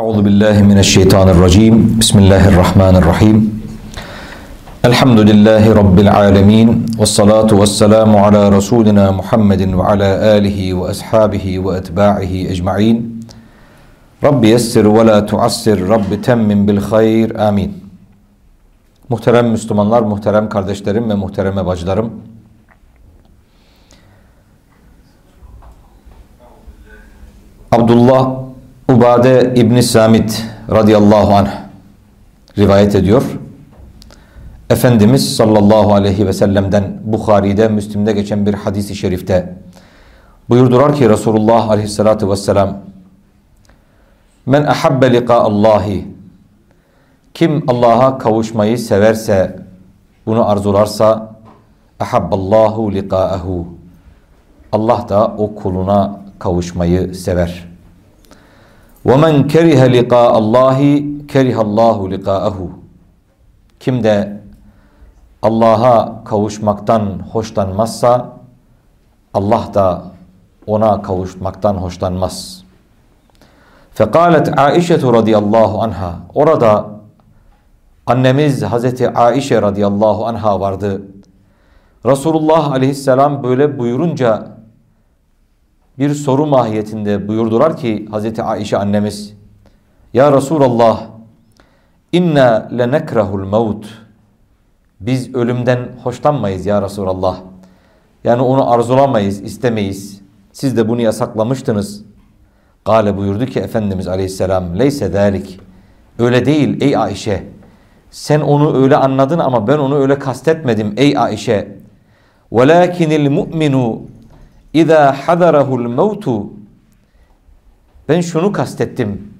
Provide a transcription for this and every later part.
Euzu billahi mineşşeytanirracim. Bismillahirrahmanirrahim. Elhamdülillahi rabbil alamin. Ves salatu vesselamu ala rasulina Muhammedin ve ala alihi ve ashabihi ve etba'ihi ecmaîn. Rabbi yessir ve la tuassir. Rabbi temmin bil hayr. Amin. Muhterem Müslümanlar, muhterem kardeşlerim ve muhtereme bacılarım. Abdullah Ubade İbni Samit radıyallahu anh rivayet ediyor. Efendimiz sallallahu aleyhi ve sellem'den Bukhari'de, Müslim'de geçen bir hadisi şerifte buyurdular ki Resulullah aleyhissalatu vesselam Men ahabbe liqa Allahi kim Allah'a kavuşmayı severse, bunu arzularsa ahabballahu liqa'ahu Allah da o kuluna kavuşmayı sever. وَمَنْ كَرِهَ لِقَاءَ اللّٰهِ كَرِهَ اللّٰهُ لِقَاءَهُ Kim de Allah'a kavuşmaktan hoşlanmazsa Allah da ona kavuşmaktan hoşlanmaz. فَقَالَتْ عَائِشَةُ radıyallahu anha Orada annemiz Hazreti Aişe radıyallahu anha vardı. Resulullah aleyhisselam böyle buyurunca bir soru mahiyetinde buyurdular ki Hazreti Aişe annemiz Ya Resulallah inna lenekrahul mevt biz ölümden hoşlanmayız ya Resulallah. Yani onu arzulamayız, istemeyiz. Siz de bunu yasaklamıştınız. Gale buyurdu ki Efendimiz Aleyhisselam leyse dalik. Öyle değil ey Aişe. Sen onu öyle anladın ama ben onu öyle kastetmedim ey Aişe. Velakinil mu'minu İza hadarahul mevtu Ben şunu kastettim.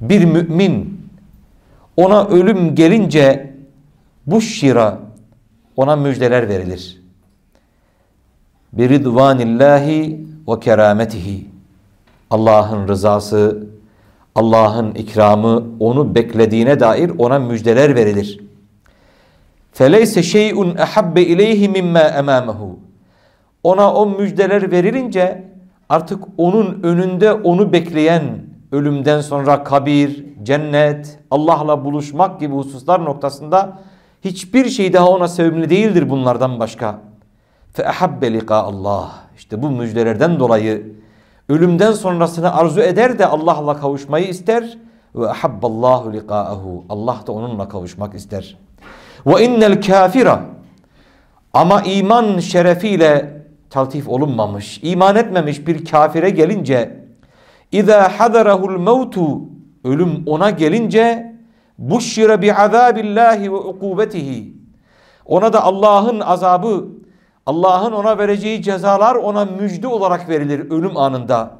Bir mümin ona ölüm gelince bu şira ona müjdeler verilir. Biridvanillahi ve kerametihi Allah'ın rızası, Allah'ın ikramı onu beklediğine dair ona müjdeler verilir. Feleyse şey'un ahabbe ileyhi mimma emamahu ona o müjdeler verilince artık onun önünde onu bekleyen ölümden sonra kabir, cennet, Allah'la buluşmak gibi hususlar noktasında hiçbir şey daha ona sevimli değildir bunlardan başka. فَاَحَبَّ لِقَاءَ Allah. İşte bu müjdelerden dolayı ölümden sonrasını arzu eder de Allah'la kavuşmayı ister. Ve ahabballahu liqa'ahu. Allah da onunla kavuşmak ister. Ve innel kafira ama iman şerefiyle taltif olunmamış, iman etmemiş bir kafire gelince اِذَا حَذَرَهُ الْمَوْتُ Ölüm ona gelince بُشِّرَ بِعَذَابِ اللّٰهِ وَعُقُوبَتِهِ Ona da Allah'ın azabı, Allah'ın ona vereceği cezalar ona müjde olarak verilir ölüm anında.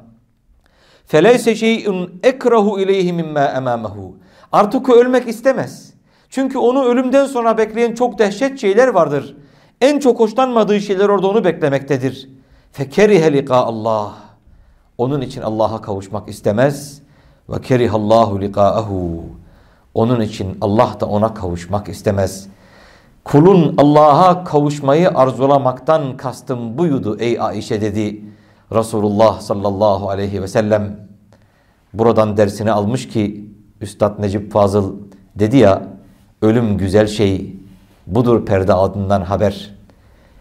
فَلَيْسَ شَيْءٌ اَكْرَهُ اِلَيْهِ مِمَّا اَمَامَهُ Artık o ölmek istemez. Çünkü onu ölümden sonra bekleyen çok dehşet şeyler vardır. En çok hoşlanmadığı şeyler orada onu beklemektedir. Fekerihe liqa Allah. Onun için Allah'a kavuşmak istemez. Ve kerihallahu liqa'ahu. Onun için Allah da ona kavuşmak istemez. Kulun Allah'a kavuşmayı arzulamaktan kastım buydu ey Aişe dedi. Resulullah sallallahu aleyhi ve sellem buradan dersini almış ki Üstad Necip Fazıl dedi ya ölüm güzel şey budur perde adından haber.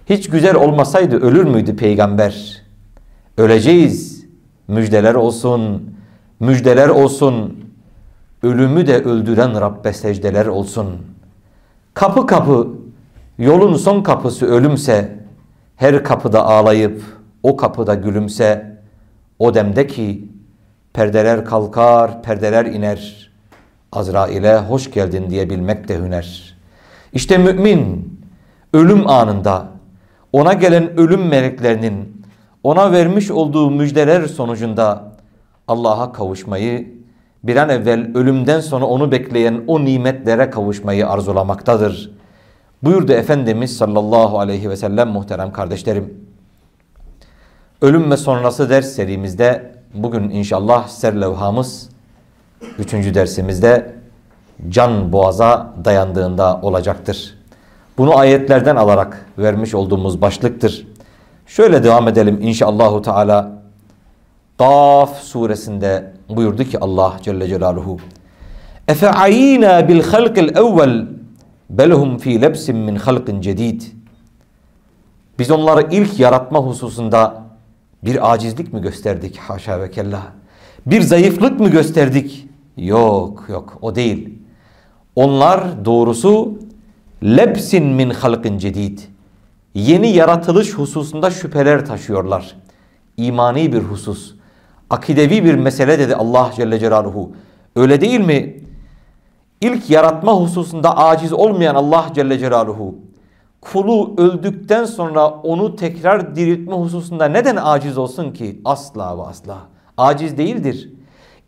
Hiç güzel olmasaydı ölür müydü peygamber? Öleceğiz. Müjdeler olsun. Müjdeler olsun. Ölümü de öldüren Rabbe secdeler olsun. Kapı kapı yolun son kapısı ölümse her kapıda ağlayıp o kapıda gülümse o demde ki perdeler kalkar, perdeler iner. Azrail'e hoş geldin diyebilmek de hüner. İşte mümin ölüm anında ona gelen ölüm meleklerinin ona vermiş olduğu müjdeler sonucunda Allah'a kavuşmayı bir an evvel ölümden sonra onu bekleyen o nimetlere kavuşmayı arzulamaktadır. Buyurdu Efendimiz sallallahu aleyhi ve sellem muhterem kardeşlerim. Ölüm ve sonrası ders serimizde bugün inşallah serlevhamız üçüncü dersimizde can boğaza dayandığında olacaktır. Bunu ayetlerden alarak vermiş olduğumuz başlıktır. Şöyle devam edelim inşallahü teala. Daf suresinde buyurdu ki Allah Celle Celaluhu Efe ayina bil halqil evvel belhum fi lebsin min halqin cedid Biz onları ilk yaratma hususunda bir acizlik mi gösterdik? Haşa ve kella. Bir zayıflık mı gösterdik? Yok yok o değil. Onlar doğrusu lebsin min halqin cedid. Yeni yaratılış hususunda şüpheler taşıyorlar. İmani bir husus. Akidevi bir mesele dedi Allah Celle Celaluhu. Öyle değil mi? İlk yaratma hususunda aciz olmayan Allah Celle Celaluhu kulu öldükten sonra onu tekrar diriltme hususunda neden aciz olsun ki? Asla ve asla. Aciz değildir.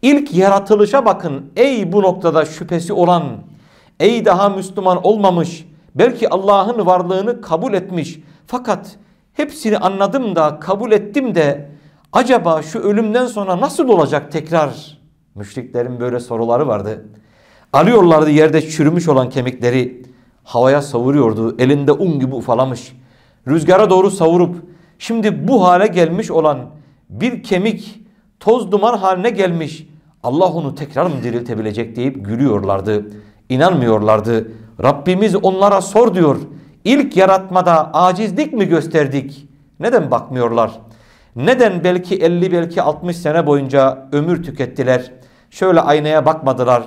İlk yaratılışa bakın ey bu noktada şüphesi olan, ey daha Müslüman olmamış, belki Allah'ın varlığını kabul etmiş fakat hepsini anladım da kabul ettim de acaba şu ölümden sonra nasıl olacak tekrar? Müşriklerin böyle soruları vardı. Alıyorlardı yerde çürümüş olan kemikleri havaya savuruyordu. Elinde un gibi ufalamış. Rüzgara doğru savurup şimdi bu hale gelmiş olan bir kemik toz duman haline gelmiş. Allah onu tekrar mı diriltebilecek deyip gülüyorlardı. İnanmıyorlardı. Rabbimiz onlara sor diyor. İlk yaratmada acizlik mi gösterdik? Neden bakmıyorlar? Neden belki 50 belki 60 sene boyunca ömür tükettiler? Şöyle aynaya bakmadılar.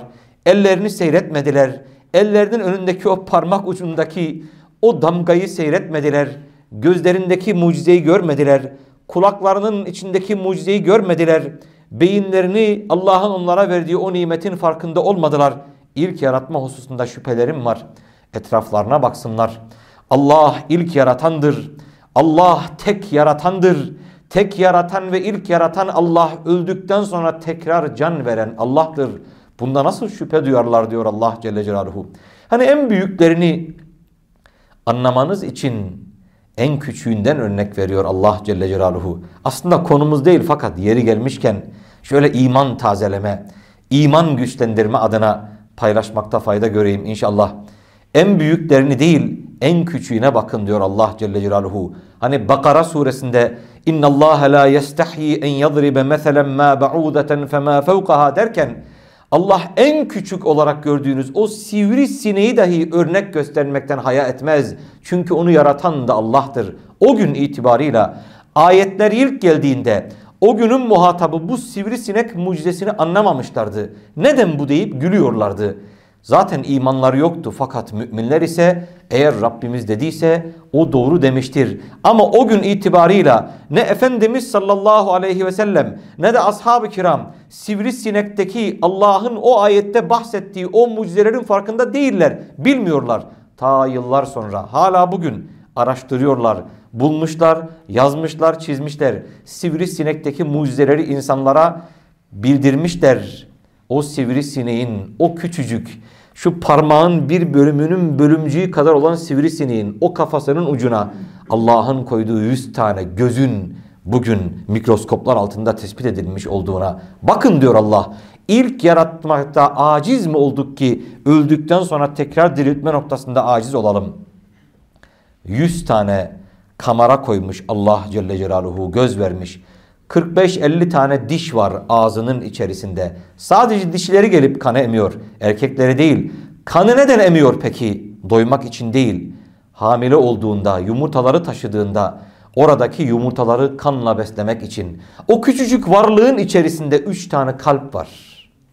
Ellerini seyretmediler. Ellerinin önündeki o parmak ucundaki o damgayı seyretmediler. Gözlerindeki mucizeyi görmediler. Kulaklarının içindeki mucizeyi görmediler. Beyinlerini Allah'ın onlara verdiği o nimetin farkında olmadılar. İlk yaratma hususunda şüphelerim var. Etraflarına baksınlar. Allah ilk yaratandır. Allah tek yaratandır. Tek yaratan ve ilk yaratan Allah öldükten sonra tekrar can veren Allah'tır. Bunda nasıl şüphe duyarlar diyor Allah Celle Celaluhu. Hani en büyüklerini anlamanız için en küçüğünden örnek veriyor Allah Celle Celaluhu. Aslında konumuz değil fakat yeri gelmişken şöyle iman tazeleme, iman güçlendirme adına paylaşmakta fayda göreyim inşallah. En büyüklerini değil en küçüğüne bakın diyor Allah Celle Celaluhu. Hani Bakara suresinde inna Allah la yestahyi en yadribe meselen ma ba'udeten fema fevkaha derken Allah en küçük olarak gördüğünüz o sivri sineği dahi örnek göstermekten haya etmez. Çünkü onu yaratan da Allah'tır. O gün itibarıyla ayetler ilk geldiğinde o günün muhatabı bu sivrisinek mucizesini anlamamışlardı. Neden bu deyip gülüyorlardı. Zaten imanları yoktu fakat müminler ise eğer Rabbimiz dediyse o doğru demiştir. Ama o gün itibarıyla ne Efendimiz sallallahu aleyhi ve sellem ne de ashab-ı kiram sivrisinekteki Allah'ın o ayette bahsettiği o mucizelerin farkında değiller. Bilmiyorlar. Ta yıllar sonra hala bugün araştırıyorlar, bulmuşlar, yazmışlar, çizmişler. Sivrisinekteki mucizeleri insanlara bildirmişler. O sivrisineğin, o küçücük, şu parmağın bir bölümünün bölümcüğü kadar olan sivrisineğin o kafasının ucuna Allah'ın koyduğu yüz tane gözün bugün mikroskoplar altında tespit edilmiş olduğuna bakın diyor Allah. İlk yaratmakta aciz mi olduk ki öldükten sonra tekrar diriltme noktasında aciz olalım? Yüz tane kamera koymuş Allah Celle Celaluhu göz vermiş. 45-50 tane diş var ağzının içerisinde. Sadece dişleri gelip kanı emiyor. Erkekleri değil. Kanı neden emiyor peki? Doymak için değil. Hamile olduğunda, yumurtaları taşıdığında oradaki yumurtaları kanla beslemek için. O küçücük varlığın içerisinde 3 tane kalp var.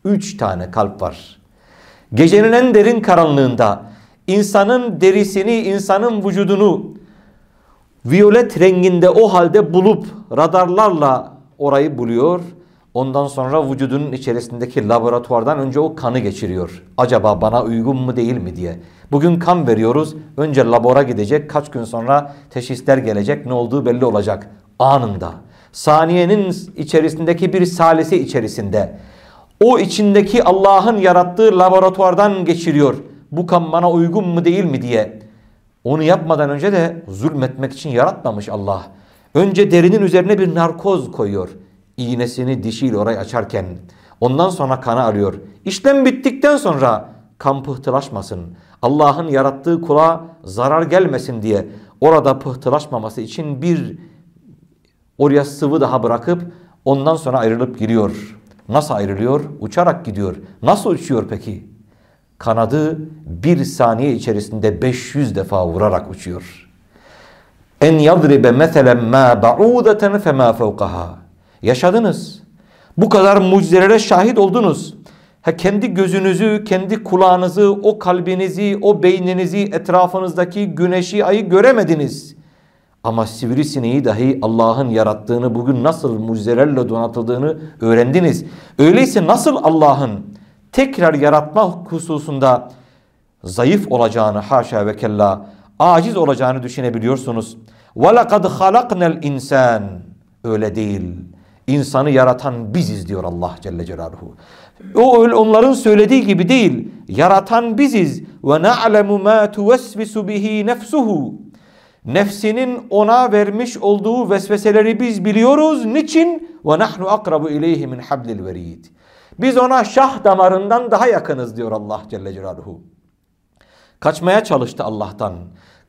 3 tane kalp var. Gecenin en derin karanlığında insanın derisini, insanın vücudunu Violet renginde o halde bulup radarlarla orayı buluyor. Ondan sonra vücudunun içerisindeki laboratuvardan önce o kanı geçiriyor. Acaba bana uygun mu değil mi diye. Bugün kan veriyoruz. Önce labora gidecek. Kaç gün sonra teşhisler gelecek. Ne olduğu belli olacak. Anında. Saniyenin içerisindeki bir salisi içerisinde. O içindeki Allah'ın yarattığı laboratuvardan geçiriyor. Bu kan bana uygun mu değil mi diye. Onu yapmadan önce de zulmetmek için yaratmamış Allah. Önce derinin üzerine bir narkoz koyuyor. İğnesini dişiyle orayı açarken. Ondan sonra kanı arıyor. İşlem bittikten sonra kan pıhtılaşmasın. Allah'ın yarattığı kula zarar gelmesin diye orada pıhtılaşmaması için bir oraya sıvı daha bırakıp Ondan sonra ayrılıp gidiyor. Nasıl ayrılıyor? Uçarak gidiyor. Nasıl uçuyor peki? Kanadı bir saniye içerisinde 500 defa vurarak uçuyor. En yadribe meselen ma ba'udeten fema fevkaha. Yaşadınız. Bu kadar mucizelere şahit oldunuz. Ha kendi gözünüzü, kendi kulağınızı, o kalbinizi, o beyninizi, etrafınızdaki güneşi, ayı göremediniz. Ama sivrisineği dahi Allah'ın yarattığını, bugün nasıl mucizelerle donatıldığını öğrendiniz. Öyleyse nasıl Allah'ın tekrar yaratma hususunda zayıf olacağını haşa ve kella aciz olacağını düşünebiliyorsunuz. وَلَقَدْ خَلَقْنَا الْاِنْسَانِ Öyle değil. İnsanı yaratan biziz diyor Allah Celle Celaluhu. O öyle onların söylediği gibi değil. Yaratan biziz. Ve na'lemu ma tuvesvisu bihi nefsuhu. Nefsinin ona vermiş olduğu vesveseleri biz biliyoruz. Niçin? Ve nahnu akrabu ileyhi min hablil verid. Biz ona şah damarından daha yakınız diyor Allah Celle Celaluhu. Kaçmaya çalıştı Allah'tan.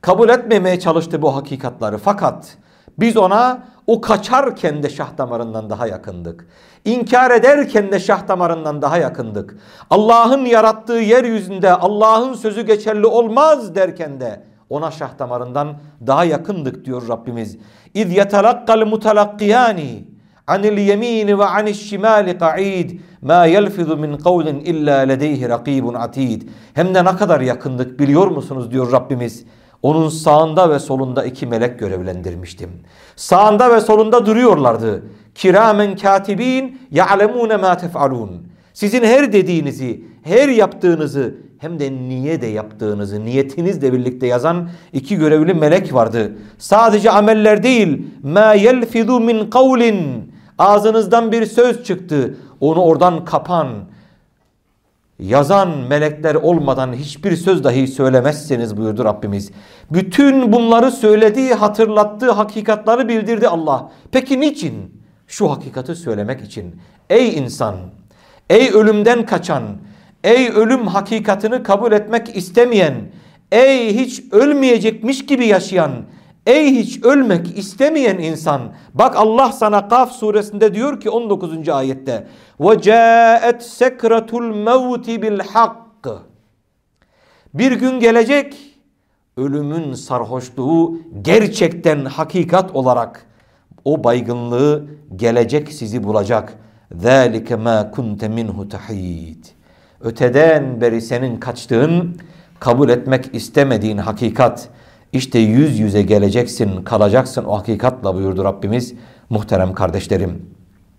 Kabul etmemeye çalıştı bu hakikatları. Fakat biz ona o kaçarken de şah damarından daha yakındık. İnkar ederken de şah damarından daha yakındık. Allah'ın yarattığı yeryüzünde Allah'ın sözü geçerli olmaz derken de ona şah damarından daha yakındık diyor Rabbimiz. İz yetelakkal mutalakkiyani anil yemini ve anil şimali qa'id ma yelfizu min kavlin illa ledeyhi rakibun atid. Hem de ne kadar yakındık biliyor musunuz diyor Rabbimiz. Onun sağında ve solunda iki melek görevlendirmiştim. Sağında ve solunda duruyorlardı. Kiramen katibin ya'lemune ma tef'alun. Sizin her dediğinizi, her yaptığınızı hem de niye de yaptığınızı niyetinizle birlikte yazan iki görevli melek vardı. Sadece ameller değil. Ma yelfizu min kavlin. Ağzınızdan bir söz çıktı. Onu oradan kapan yazan melekler olmadan hiçbir söz dahi söylemezseniz buyurdu Rabbimiz. Bütün bunları söylediği, hatırlattığı hakikatları bildirdi Allah. Peki niçin? Şu hakikati söylemek için. Ey insan, ey ölümden kaçan, ey ölüm hakikatini kabul etmek istemeyen, ey hiç ölmeyecekmiş gibi yaşayan, Ey hiç ölmek istemeyen insan. Bak Allah sana Kaf suresinde diyor ki 19. ayette. Ve caet sekratul mevti bil hak. Bir gün gelecek ölümün sarhoşluğu gerçekten hakikat olarak o baygınlığı gelecek sizi bulacak. ذَٰلِكَ مَا كُنْتَ مِنْهُ تَحِيدٍ Öteden beri senin kaçtığın, kabul etmek istemediğin hakikat. işte yüz yüze geleceksin, kalacaksın o hakikatla buyurdu Rabbimiz. Muhterem kardeşlerim.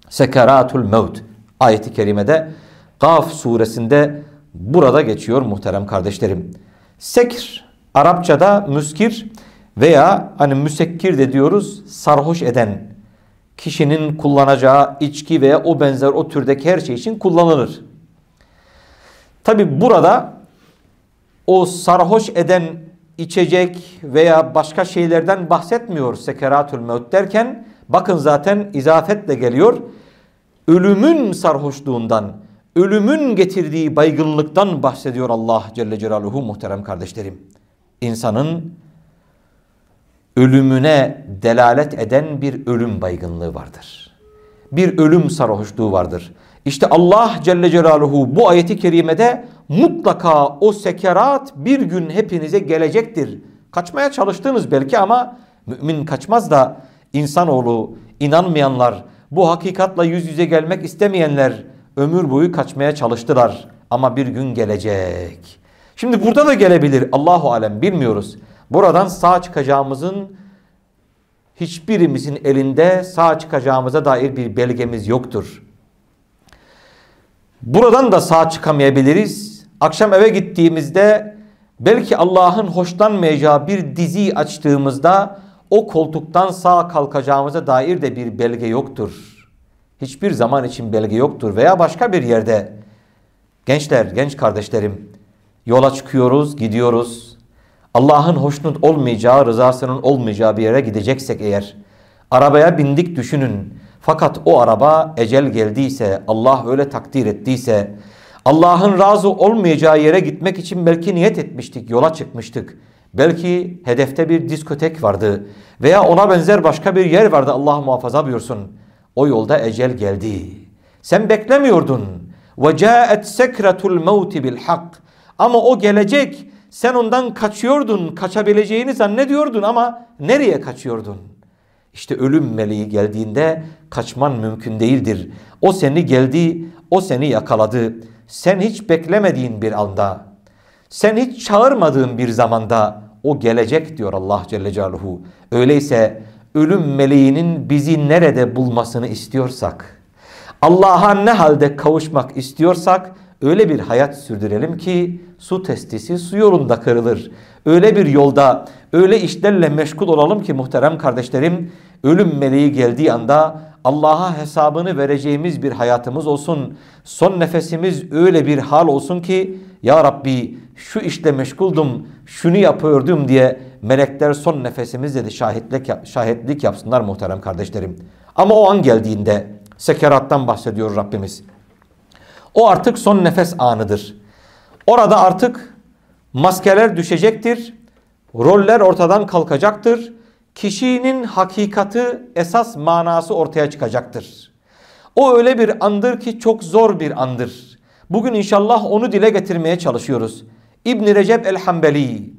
Sekeratul mevt ayeti kerimede Gaf suresinde burada geçiyor muhterem kardeşlerim. Sekir Arapçada müskir veya hani müsekkir de diyoruz sarhoş eden kişinin kullanacağı içki veya o benzer o türdeki her şey için kullanılır. Tabi burada o sarhoş eden içecek veya başka şeylerden bahsetmiyor sekeratül mevt derken bakın zaten izafetle geliyor. Ölümün sarhoşluğundan, ölümün getirdiği baygınlıktan bahsediyor Allah Celle Celaluhu muhterem kardeşlerim. İnsanın ölümüne delalet eden bir ölüm baygınlığı vardır. Bir ölüm sarhoşluğu vardır. İşte Allah Celle Celaluhu bu ayeti kerimede mutlaka o sekerat bir gün hepinize gelecektir. Kaçmaya çalıştınız belki ama mümin kaçmaz da insanoğlu inanmayanlar bu hakikatla yüz yüze gelmek istemeyenler ömür boyu kaçmaya çalıştılar ama bir gün gelecek. Şimdi burada da gelebilir Allahu alem bilmiyoruz. Buradan sağ çıkacağımızın hiçbirimizin elinde sağ çıkacağımıza dair bir belgemiz yoktur. Buradan da sağ çıkamayabiliriz. Akşam eve gittiğimizde belki Allah'ın hoşlanmayacağı bir dizi açtığımızda o koltuktan sağ kalkacağımıza dair de bir belge yoktur. Hiçbir zaman için belge yoktur veya başka bir yerde. Gençler, genç kardeşlerim yola çıkıyoruz, gidiyoruz. Allah'ın hoşnut olmayacağı, rızasının olmayacağı bir yere gideceksek eğer arabaya bindik düşünün. Fakat o araba ecel geldiyse, Allah öyle takdir ettiyse, Allah'ın razı olmayacağı yere gitmek için belki niyet etmiştik, yola çıkmıştık. Belki hedefte bir diskotek vardı veya ona benzer başka bir yer vardı Allah muhafaza buyursun. O yolda ecel geldi. Sen beklemiyordun. Sekretul mevti bil hak. Ama o gelecek. Sen ondan kaçıyordun. Kaçabileceğini zannediyordun ama nereye kaçıyordun? İşte ölüm meleği geldiğinde kaçman mümkün değildir. O seni geldi, o seni yakaladı. Sen hiç beklemediğin bir anda, sen hiç çağırmadığın bir zamanda o gelecek diyor Allah Celle Celaluhu. Öyleyse ölüm meleğinin bizi nerede bulmasını istiyorsak, Allah'a ne halde kavuşmak istiyorsak öyle bir hayat sürdürelim ki su testisi su yolunda kırılır. Öyle bir yolda, öyle işlerle meşgul olalım ki muhterem kardeşlerim, ölüm meleği geldiği anda Allah'a hesabını vereceğimiz bir hayatımız olsun. Son nefesimiz öyle bir hal olsun ki ya Rabbi şu işle meşguldum, şunu yapıyordum diye melekler son nefesimizle de şahitlik, şahitlik yapsınlar muhterem kardeşlerim. Ama o an geldiğinde sekerattan bahsediyor Rabbimiz. O artık son nefes anıdır. Orada artık maskeler düşecektir. Roller ortadan kalkacaktır. Kişinin hakikati esas manası ortaya çıkacaktır. O öyle bir andır ki çok zor bir andır. Bugün inşallah onu dile getirmeye çalışıyoruz. İbn Recep el-Hambeli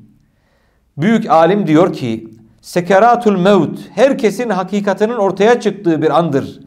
büyük alim diyor ki sekeratul mevt herkesin hakikatinin ortaya çıktığı bir andır.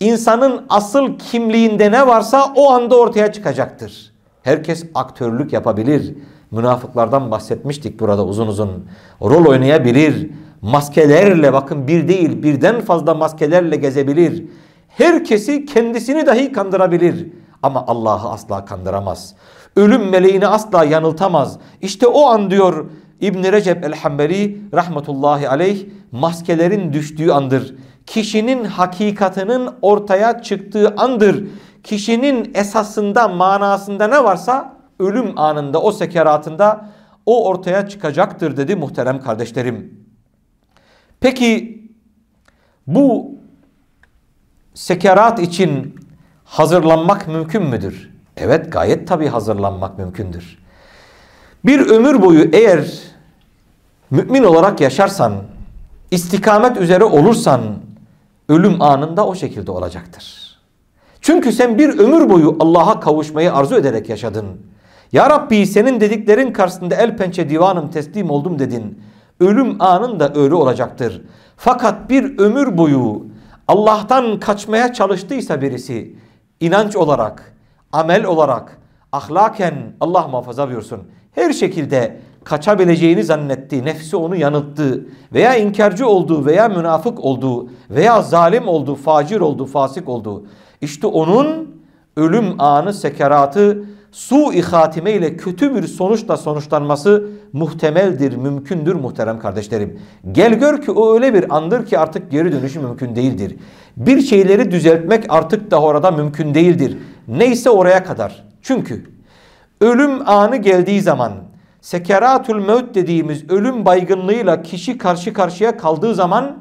İnsanın asıl kimliğinde ne varsa o anda ortaya çıkacaktır. Herkes aktörlük yapabilir. Münafıklardan bahsetmiştik burada uzun uzun. Rol oynayabilir. Maskelerle bakın bir değil birden fazla maskelerle gezebilir. Herkesi kendisini dahi kandırabilir. Ama Allah'ı asla kandıramaz. Ölüm meleğini asla yanıltamaz. İşte o an diyor İbn Recep el-Hambeli rahmetullahi aleyh maskelerin düştüğü andır. Kişinin hakikatinin ortaya çıktığı andır. Kişinin esasında manasında ne varsa ölüm anında o sekeratında o ortaya çıkacaktır dedi muhterem kardeşlerim. Peki bu sekerat için hazırlanmak mümkün müdür? Evet gayet tabi hazırlanmak mümkündür. Bir ömür boyu eğer mümin olarak yaşarsan, istikamet üzere olursan ölüm anında o şekilde olacaktır. Çünkü sen bir ömür boyu Allah'a kavuşmayı arzu ederek yaşadın. Ya Rabbi senin dediklerin karşısında el pençe divanım teslim oldum dedin. Ölüm anında öyle olacaktır. Fakat bir ömür boyu Allah'tan kaçmaya çalıştıysa birisi inanç olarak, amel olarak, ahlaken Allah muhafaza buyursun. Her şekilde kaçabileceğini zannetti, nefsi onu yanılttı veya inkarcı olduğu veya münafık olduğu veya zalim olduğu, facir olduğu, fasık olduğu. İşte onun ölüm anı sekeratı su-i hatime ile kötü bir sonuçla sonuçlanması muhtemeldir, mümkündür muhterem kardeşlerim. Gel gör ki o öyle bir andır ki artık geri dönüşü mümkün değildir. Bir şeyleri düzeltmek artık da orada mümkün değildir. Neyse oraya kadar. Çünkü ölüm anı geldiği zaman sekeratul mevt dediğimiz ölüm baygınlığıyla kişi karşı karşıya kaldığı zaman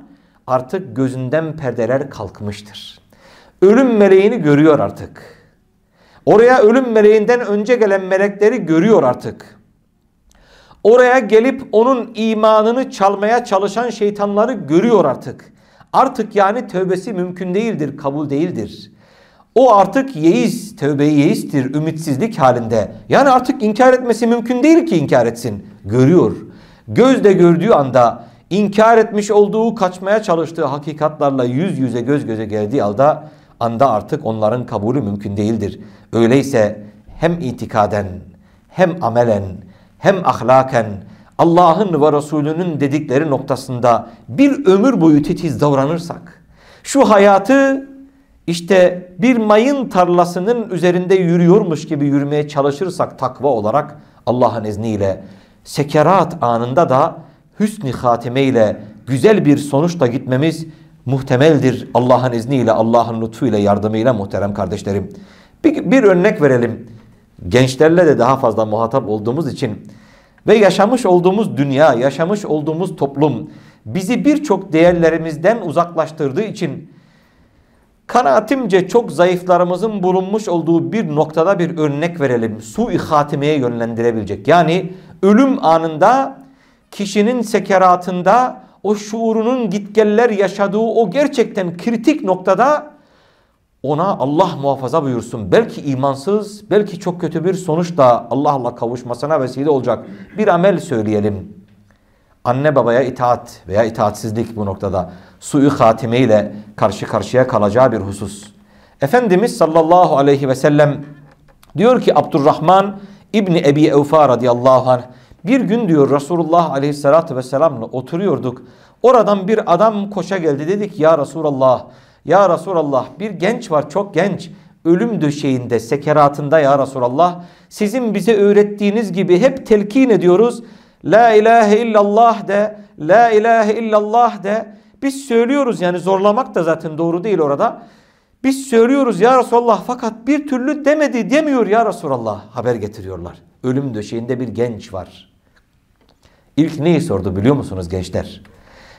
artık gözünden perdeler kalkmıştır. Ölüm meleğini görüyor artık. Oraya ölüm meleğinden önce gelen melekleri görüyor artık. Oraya gelip onun imanını çalmaya çalışan şeytanları görüyor artık. Artık yani tövbesi mümkün değildir, kabul değildir. O artık yeis, tövbeyi yeistir, ümitsizlik halinde. Yani artık inkar etmesi mümkün değil ki inkar etsin. Görüyor. Gözle gördüğü anda inkar etmiş olduğu, kaçmaya çalıştığı hakikatlarla yüz yüze göz göze geldiği anda anda artık onların kabulü mümkün değildir. Öyleyse hem itikaden hem amelen hem ahlaken Allah'ın ve Resulünün dedikleri noktasında bir ömür boyu titiz davranırsak şu hayatı işte bir mayın tarlasının üzerinde yürüyormuş gibi yürümeye çalışırsak takva olarak Allah'ın izniyle sekerat anında da hüsnü hatime ile güzel bir sonuçla gitmemiz muhtemeldir Allah'ın izniyle, Allah'ın lütfuyla, yardımıyla muhterem kardeşlerim. Bir, bir örnek verelim. Gençlerle de daha fazla muhatap olduğumuz için ve yaşamış olduğumuz dünya, yaşamış olduğumuz toplum bizi birçok değerlerimizden uzaklaştırdığı için kanaatimce çok zayıflarımızın bulunmuş olduğu bir noktada bir örnek verelim. Su-i hatimeye yönlendirebilecek. Yani ölüm anında kişinin sekeratında o şuurunun gitgeller yaşadığı o gerçekten kritik noktada ona Allah muhafaza buyursun. Belki imansız, belki çok kötü bir sonuç da Allah'la kavuşmasına vesile olacak bir amel söyleyelim. Anne babaya itaat veya itaatsizlik bu noktada suyu hatime ile karşı karşıya kalacağı bir husus. Efendimiz sallallahu aleyhi ve sellem diyor ki Abdurrahman İbni Ebi Evfa radıyallahu anh bir gün diyor Resulullah aleyhissalatü vesselamla oturuyorduk. Oradan bir adam koşa geldi dedik ya Resulallah ya Resulallah bir genç var çok genç ölüm döşeğinde sekeratında ya Resulallah sizin bize öğrettiğiniz gibi hep telkin ediyoruz. La ilahe illallah de la ilahe illallah de biz söylüyoruz yani zorlamak da zaten doğru değil orada. Biz söylüyoruz ya Resulallah fakat bir türlü demedi demiyor ya Resulallah haber getiriyorlar. Ölüm döşeğinde bir genç var. İlk neyi sordu biliyor musunuz gençler?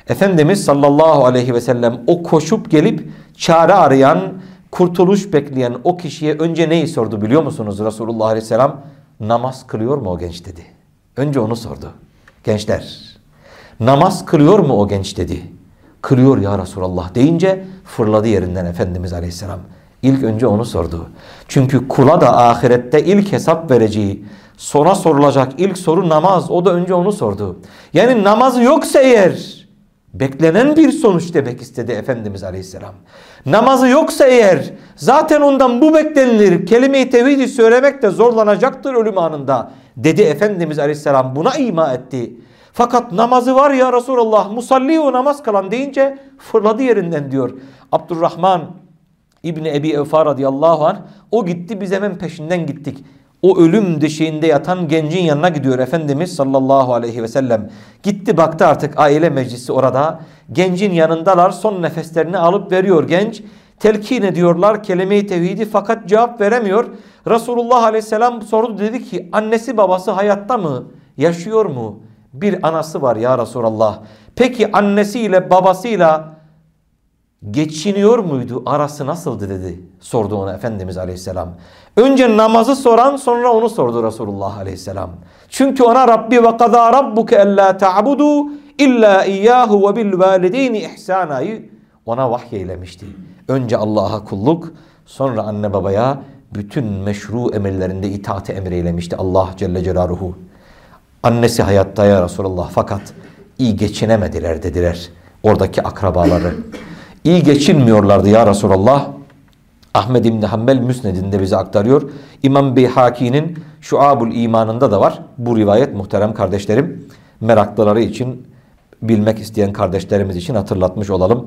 Efendimiz sallallahu aleyhi ve sellem o koşup gelip çare arayan, kurtuluş bekleyen o kişiye önce neyi sordu biliyor musunuz Resulullah aleyhisselam? Namaz kılıyor mu o genç dedi. Önce onu sordu. Gençler namaz kılıyor mu o genç dedi. Kılıyor ya Resulallah deyince fırladı yerinden Efendimiz aleyhisselam. İlk önce onu sordu. Çünkü kula da ahirette ilk hesap vereceği, sonra sorulacak ilk soru namaz. O da önce onu sordu. Yani namazı yoksa eğer beklenen bir sonuç demek istedi Efendimiz Aleyhisselam. Namazı yoksa eğer zaten ondan bu beklenilir. Kelime-i tevhidi söylemek de zorlanacaktır ölüm anında. Dedi Efendimiz Aleyhisselam buna ima etti. Fakat namazı var ya Resulallah musalli o namaz kalan deyince fırladı yerinden diyor. Abdurrahman İbni Ebi Evfa radıyallahu anh o gitti biz hemen peşinden gittik o ölüm döşeğinde yatan gencin yanına gidiyor Efendimiz sallallahu aleyhi ve sellem. Gitti baktı artık aile meclisi orada. Gencin yanındalar son nefeslerini alıp veriyor genç. Telkin ediyorlar kelime-i tevhidi fakat cevap veremiyor. Resulullah aleyhisselam sordu dedi ki annesi babası hayatta mı? Yaşıyor mu? Bir anası var ya Resulallah. Peki annesiyle babasıyla geçiniyor muydu? Arası nasıldı dedi. Sordu ona Efendimiz Aleyhisselam. Önce namazı soran sonra onu sordu Resulullah Aleyhisselam. Çünkü ona Rabbi ve kadâ rabbuke ellâ ta'budu illa iyyahu ve bil valideyni ihsanayı ona vahyeylemişti. Önce Allah'a kulluk sonra anne babaya bütün meşru emirlerinde itaati emreylemişti Allah Celle Celaluhu. Annesi hayatta ya Resulullah fakat iyi geçinemediler dediler oradaki akrabaları iyi geçinmiyorlardı ya Resulallah. Ahmed İbni Hanbel Müsned'inde bize aktarıyor. İmam Beyhaki'nin Şuabul imanında da var. Bu rivayet muhterem kardeşlerim. Meraklıları için, bilmek isteyen kardeşlerimiz için hatırlatmış olalım.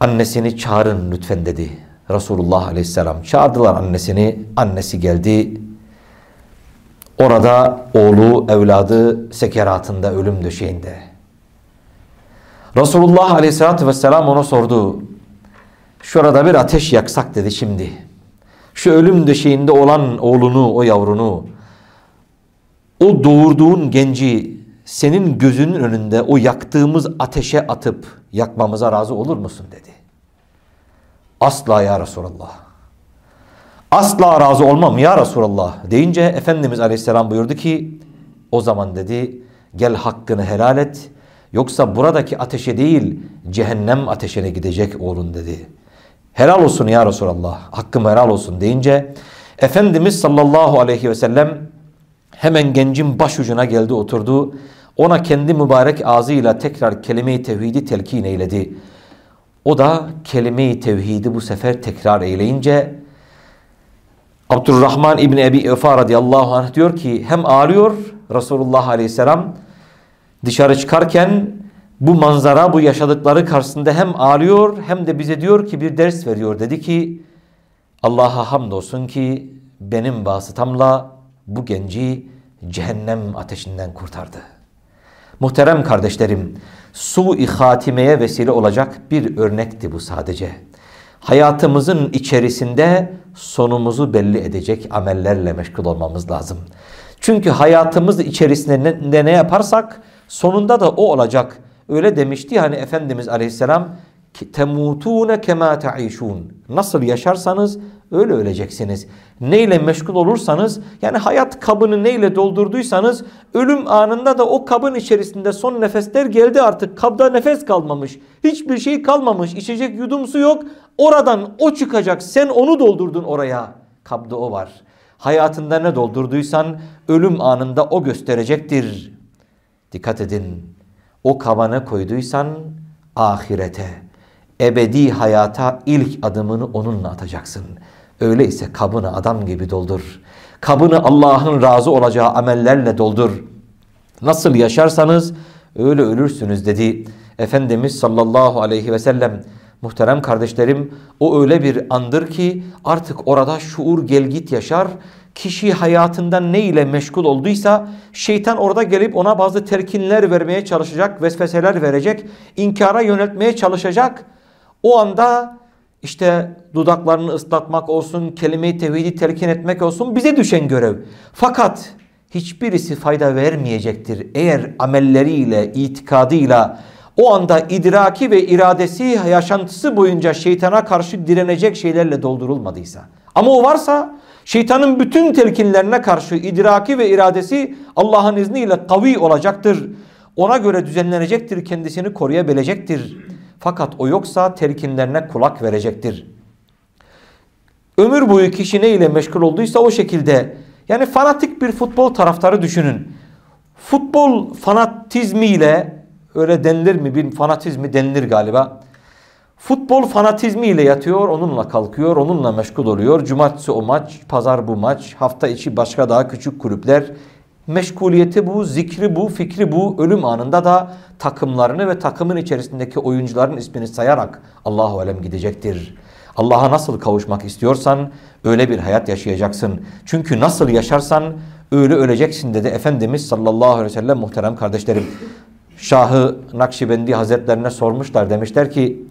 Annesini çağırın lütfen dedi. Resulullah Aleyhisselam çağırdılar annesini. Annesi geldi. Orada oğlu, evladı sekeratında, ölüm döşeğinde. Resulullah Aleyhisselatü Vesselam ona sordu. Şurada bir ateş yaksak dedi şimdi. Şu ölüm döşeğinde olan oğlunu, o yavrunu, o doğurduğun genci senin gözünün önünde o yaktığımız ateşe atıp yakmamıza razı olur musun dedi. Asla ya Resulallah. Asla razı olmam ya Resulallah deyince Efendimiz Aleyhisselam buyurdu ki o zaman dedi gel hakkını helal et Yoksa buradaki ateşe değil cehennem ateşine gidecek oğlun dedi. Helal olsun ya Resulallah. Hakkım helal olsun deyince Efendimiz sallallahu aleyhi ve sellem hemen gencin başucuna geldi oturdu. Ona kendi mübarek ağzıyla tekrar kelime-i tevhidi telkin eyledi. O da kelime-i tevhidi bu sefer tekrar eyleyince Abdurrahman İbni Ebi Efa radıyallahu anh diyor ki hem ağlıyor Resulullah aleyhisselam Dışarı çıkarken bu manzara, bu yaşadıkları karşısında hem ağlıyor hem de bize diyor ki bir ders veriyor. Dedi ki Allah'a hamdolsun ki benim vasıtamla bu genci cehennem ateşinden kurtardı. Muhterem kardeşlerim, su-i hatimeye vesile olacak bir örnekti bu sadece. Hayatımızın içerisinde sonumuzu belli edecek amellerle meşgul olmamız lazım. Çünkü hayatımız içerisinde ne, ne yaparsak Sonunda da o olacak. Öyle demişti hani Efendimiz Aleyhisselam temutune kema taişun. Nasıl yaşarsanız öyle öleceksiniz. Neyle meşgul olursanız yani hayat kabını neyle doldurduysanız ölüm anında da o kabın içerisinde son nefesler geldi artık. Kabda nefes kalmamış. Hiçbir şey kalmamış. İçecek yudum su yok. Oradan o çıkacak. Sen onu doldurdun oraya. Kabda o var. Hayatında ne doldurduysan ölüm anında o gösterecektir. Dikkat edin. O kaba koyduysan ahirete, ebedi hayata ilk adımını onunla atacaksın. Öyleyse kabını adam gibi doldur. Kabını Allah'ın razı olacağı amellerle doldur. Nasıl yaşarsanız öyle ölürsünüz dedi. Efendimiz sallallahu aleyhi ve sellem muhterem kardeşlerim o öyle bir andır ki artık orada şuur gel git yaşar. Kişi hayatından ne ile meşgul olduysa şeytan orada gelip ona bazı terkinler vermeye çalışacak, vesveseler verecek, inkara yöneltmeye çalışacak. O anda işte dudaklarını ıslatmak olsun, kelime-i tevhidi telkin etmek olsun bize düşen görev. Fakat hiçbirisi fayda vermeyecektir. Eğer amelleriyle, itikadıyla o anda idraki ve iradesi yaşantısı boyunca şeytana karşı direnecek şeylerle doldurulmadıysa. Ama o varsa şeytanın bütün telkinlerine karşı idraki ve iradesi Allah'ın izniyle kavi olacaktır. Ona göre düzenlenecektir, kendisini koruyabilecektir. Fakat o yoksa telkinlerine kulak verecektir. Ömür boyu kişi ne ile meşgul olduysa o şekilde yani fanatik bir futbol taraftarı düşünün. Futbol fanatizmiyle öyle denilir mi? Bir fanatizmi denilir galiba. Futbol fanatizmiyle yatıyor, onunla kalkıyor, onunla meşgul oluyor. Cumartesi o maç, pazar bu maç, hafta içi başka daha küçük kulüpler. Meşguliyeti bu, zikri bu, fikri bu. Ölüm anında da takımlarını ve takımın içerisindeki oyuncuların ismini sayarak Allahu alem gidecektir. Allah'a nasıl kavuşmak istiyorsan öyle bir hayat yaşayacaksın. Çünkü nasıl yaşarsan öyle öleceksin dedi Efendimiz sallallahu aleyhi ve sellem muhterem kardeşlerim. Şahı Nakşibendi Hazretlerine sormuşlar demişler ki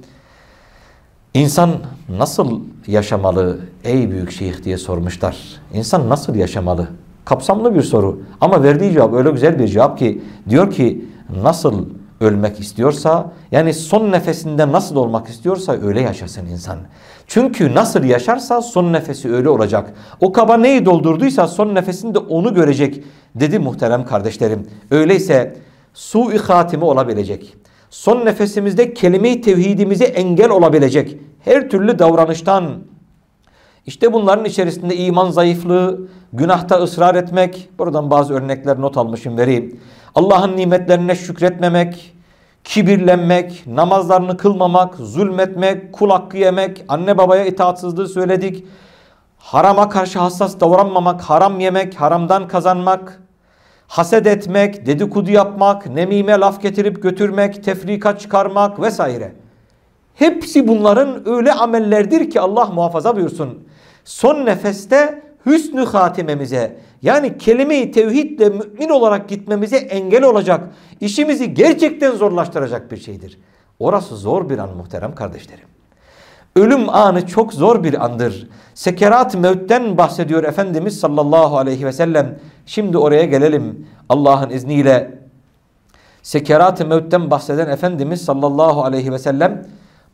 insan nasıl yaşamalı ey büyük şeyh diye sormuşlar. İnsan nasıl yaşamalı? Kapsamlı bir soru ama verdiği cevap öyle güzel bir cevap ki diyor ki nasıl ölmek istiyorsa yani son nefesinde nasıl olmak istiyorsa öyle yaşasın insan. Çünkü nasıl yaşarsa son nefesi öyle olacak. O kaba neyi doldurduysa son nefesinde onu görecek dedi muhterem kardeşlerim. Öyleyse su-i hatimi olabilecek. Son nefesimizde kelime-i tevhidimize engel olabilecek her türlü davranıştan işte bunların içerisinde iman zayıflığı, günahta ısrar etmek, buradan bazı örnekler not almışım vereyim. Allah'ın nimetlerine şükretmemek, kibirlenmek, namazlarını kılmamak, zulmetmek, kul hakkı yemek, anne babaya itaatsızlığı söyledik. Harama karşı hassas davranmamak, haram yemek, haramdan kazanmak, haset etmek, dedikodu yapmak, nemime laf getirip götürmek, tefrika çıkarmak vesaire. Hepsi bunların öyle amellerdir ki Allah muhafaza buyursun. Son nefeste hüsnü hatimemize yani kelime-i tevhidle mümin olarak gitmemize engel olacak, işimizi gerçekten zorlaştıracak bir şeydir. Orası zor bir an muhterem kardeşlerim. Ölüm anı çok zor bir andır. Sekerat mevtten bahsediyor Efendimiz sallallahu aleyhi ve sellem. Şimdi oraya gelelim Allah'ın izniyle. Sekerat-ı mevtten bahseden Efendimiz sallallahu aleyhi ve sellem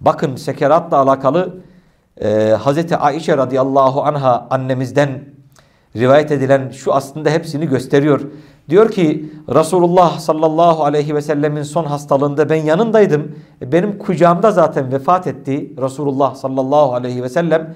bakın sekeratla alakalı e, Hazreti Aişe radıyallahu anha annemizden rivayet edilen şu aslında hepsini gösteriyor. Diyor ki Resulullah sallallahu aleyhi ve sellemin son hastalığında ben yanındaydım. E, benim kucağımda zaten vefat etti Resulullah sallallahu aleyhi ve sellem.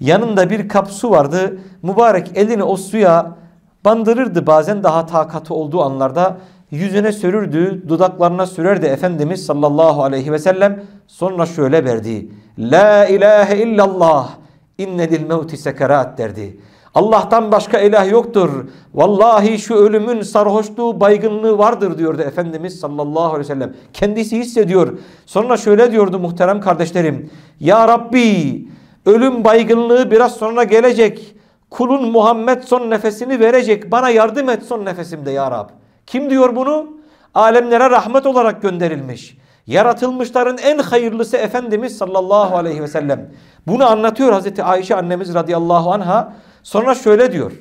Yanında bir kap su vardı. Mübarek elini o suya bandırırdı bazen daha takatı olduğu anlarda. Yüzüne sürürdü, dudaklarına sürerdi Efendimiz sallallahu aleyhi ve sellem. Sonra şöyle verdi. La ilahe illallah inne lil mevti sekerat derdi. Allah'tan başka ilah yoktur. Vallahi şu ölümün sarhoşluğu, baygınlığı vardır diyordu Efendimiz sallallahu aleyhi ve sellem. Kendisi hissediyor. Sonra şöyle diyordu muhterem kardeşlerim. Ya Rabbi ölüm baygınlığı biraz sonra gelecek. Kulun Muhammed son nefesini verecek. Bana yardım et son nefesimde ya Rab. Kim diyor bunu? Alemlere rahmet olarak gönderilmiş. Yaratılmışların en hayırlısı Efendimiz sallallahu aleyhi ve sellem. Bunu anlatıyor Hazreti Ayşe annemiz radıyallahu anha. Sonra şöyle diyor.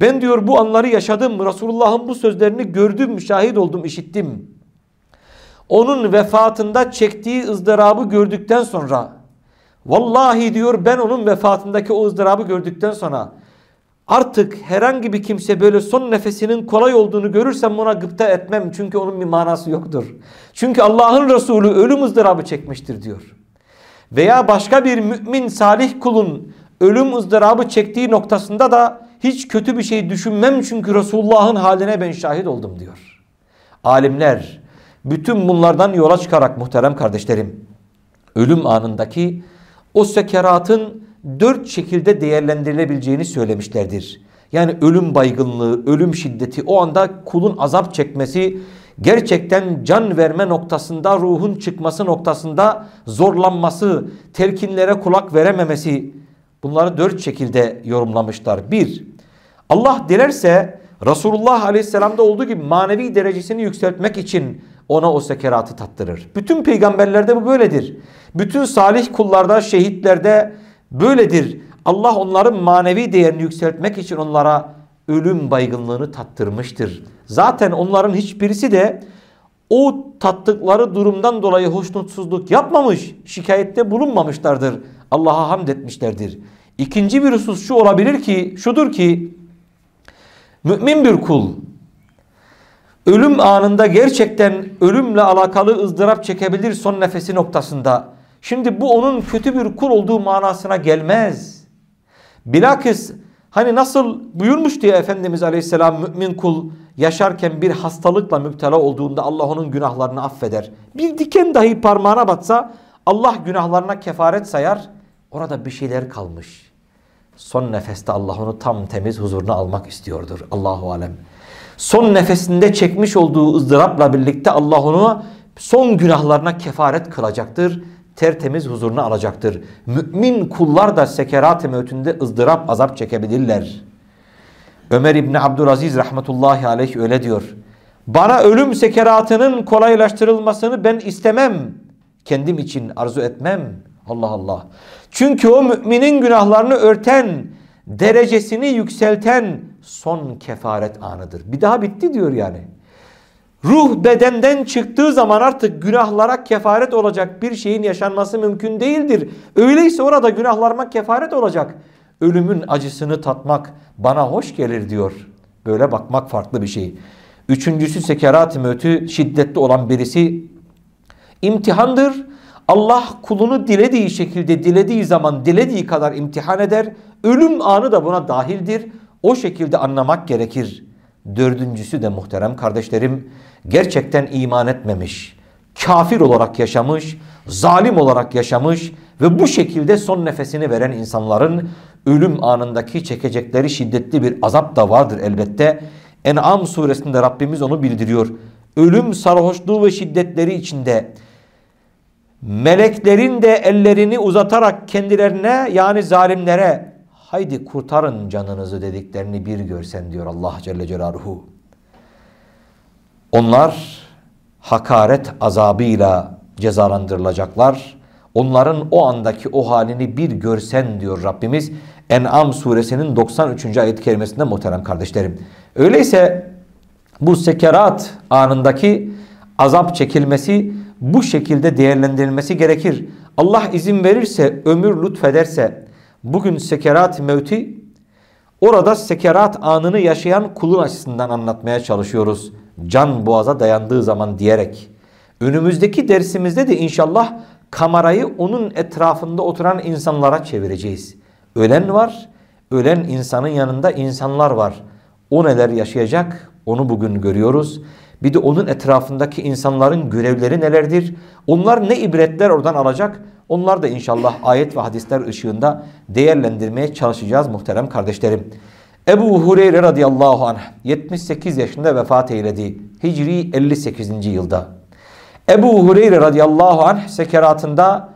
Ben diyor bu anları yaşadım. Resulullah'ın bu sözlerini gördüm, müşahit oldum, işittim. Onun vefatında çektiği ızdırabı gördükten sonra Vallahi diyor ben onun vefatındaki o ızdırabı gördükten sonra artık herhangi bir kimse böyle son nefesinin kolay olduğunu görürsem ona gıpta etmem. Çünkü onun bir manası yoktur. Çünkü Allah'ın Resulü ölüm ızdırabı çekmiştir diyor. Veya başka bir mümin salih kulun ölüm ızdırabı çektiği noktasında da hiç kötü bir şey düşünmem çünkü Resulullah'ın haline ben şahit oldum diyor. Alimler bütün bunlardan yola çıkarak muhterem kardeşlerim ölüm anındaki o sekeratın dört şekilde değerlendirilebileceğini söylemişlerdir. Yani ölüm baygınlığı, ölüm şiddeti o anda kulun azap çekmesi gerçekten can verme noktasında, ruhun çıkması noktasında zorlanması, telkinlere kulak verememesi bunları dört şekilde yorumlamışlar. Bir, Allah dilerse Resulullah Aleyhisselam'da olduğu gibi manevi derecesini yükseltmek için ona o sekeratı tattırır. Bütün peygamberlerde bu böyledir. Bütün salih kullarda, şehitlerde böyledir. Allah onların manevi değerini yükseltmek için onlara ölüm baygınlığını tattırmıştır. Zaten onların hiçbirisi de o tattıkları durumdan dolayı hoşnutsuzluk yapmamış, şikayette bulunmamışlardır. Allah'a hamd etmişlerdir. İkinci bir husus şu olabilir ki, şudur ki, mümin bir kul, ölüm anında gerçekten ölümle alakalı ızdırap çekebilir son nefesi noktasında. Şimdi bu onun kötü bir kul olduğu manasına gelmez. Bilakis hani nasıl buyurmuş diye Efendimiz Aleyhisselam mümin kul yaşarken bir hastalıkla müptela olduğunda Allah onun günahlarını affeder. Bir diken dahi parmağına batsa Allah günahlarına kefaret sayar. Orada bir şeyler kalmış. Son nefeste Allah onu tam temiz huzuruna almak istiyordur. Allahu alem. Son nefesinde çekmiş olduğu ızdırapla birlikte Allah onu son günahlarına kefaret kılacaktır tertemiz huzuruna alacaktır. Mümin kullar da sekerat-ı mevtünde ızdırap azap çekebilirler. Ömer İbni Abdülaziz rahmetullahi aleyh öyle diyor. Bana ölüm sekeratının kolaylaştırılmasını ben istemem. Kendim için arzu etmem. Allah Allah. Çünkü o müminin günahlarını örten, derecesini yükselten son kefaret anıdır. Bir daha bitti diyor yani. Ruh bedenden çıktığı zaman artık günahlara kefaret olacak bir şeyin yaşanması mümkün değildir. Öyleyse orada günahlarıma kefaret olacak. Ölümün acısını tatmak bana hoş gelir diyor. Böyle bakmak farklı bir şey. Üçüncüsü sekerat-ı şiddetli olan birisi imtihandır. Allah kulunu dilediği şekilde dilediği zaman dilediği kadar imtihan eder. Ölüm anı da buna dahildir. O şekilde anlamak gerekir. Dördüncüsü de muhterem kardeşlerim gerçekten iman etmemiş, kafir olarak yaşamış, zalim olarak yaşamış ve bu şekilde son nefesini veren insanların ölüm anındaki çekecekleri şiddetli bir azap da vardır elbette. En'am suresinde Rabbimiz onu bildiriyor. Ölüm sarhoşluğu ve şiddetleri içinde meleklerin de ellerini uzatarak kendilerine yani zalimlere haydi kurtarın canınızı dediklerini bir görsen diyor Allah Celle Celaluhu. Onlar hakaret azabıyla cezalandırılacaklar. Onların o andaki o halini bir görsen diyor Rabbimiz. En'am suresinin 93. ayet kerimesinde muhterem kardeşlerim. Öyleyse bu sekerat anındaki azap çekilmesi bu şekilde değerlendirilmesi gerekir. Allah izin verirse, ömür lütfederse bugün sekerat mevti orada sekerat anını yaşayan kulun açısından anlatmaya çalışıyoruz can boğaza dayandığı zaman diyerek önümüzdeki dersimizde de inşallah kamerayı onun etrafında oturan insanlara çevireceğiz. Ölen var, ölen insanın yanında insanlar var. O neler yaşayacak onu bugün görüyoruz. Bir de onun etrafındaki insanların görevleri nelerdir? Onlar ne ibretler oradan alacak? Onlar da inşallah ayet ve hadisler ışığında değerlendirmeye çalışacağız muhterem kardeşlerim. Ebu Hureyre radıyallahu anh 78 yaşında vefat eyledi. Hicri 58. yılda. Ebu Hureyre radıyallahu anh sekeratında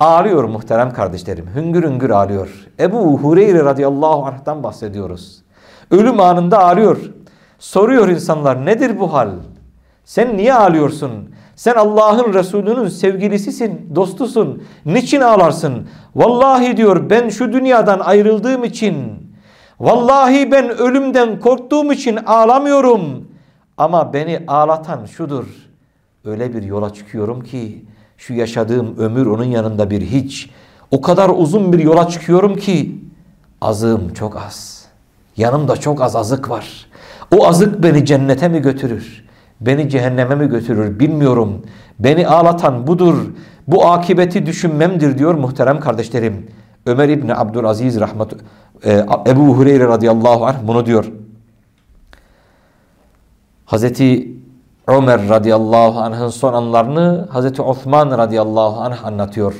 ağlıyor muhterem kardeşlerim. Hüngür hüngür ağlıyor. Ebu Hureyre radıyallahu anh'tan bahsediyoruz. Ölüm anında ağlıyor. Soruyor insanlar nedir bu hal? Sen niye ağlıyorsun? Sen Allah'ın Resulü'nün sevgilisisin, dostusun. Niçin ağlarsın? Vallahi diyor ben şu dünyadan ayrıldığım için Vallahi ben ölümden korktuğum için ağlamıyorum. Ama beni ağlatan şudur. Öyle bir yola çıkıyorum ki şu yaşadığım ömür onun yanında bir hiç. O kadar uzun bir yola çıkıyorum ki azığım çok az. Yanımda çok az azık var. O azık beni cennete mi götürür? Beni cehenneme mi götürür bilmiyorum. Beni ağlatan budur. Bu akibeti düşünmemdir diyor muhterem kardeşlerim. Ömer İbni Abdülaziz rahmet e, Ebu Hureyre radıyallahu anh bunu diyor. Hazreti Ömer radıyallahu anh'ın son anlarını Hazreti Osman radıyallahu anh anlatıyor.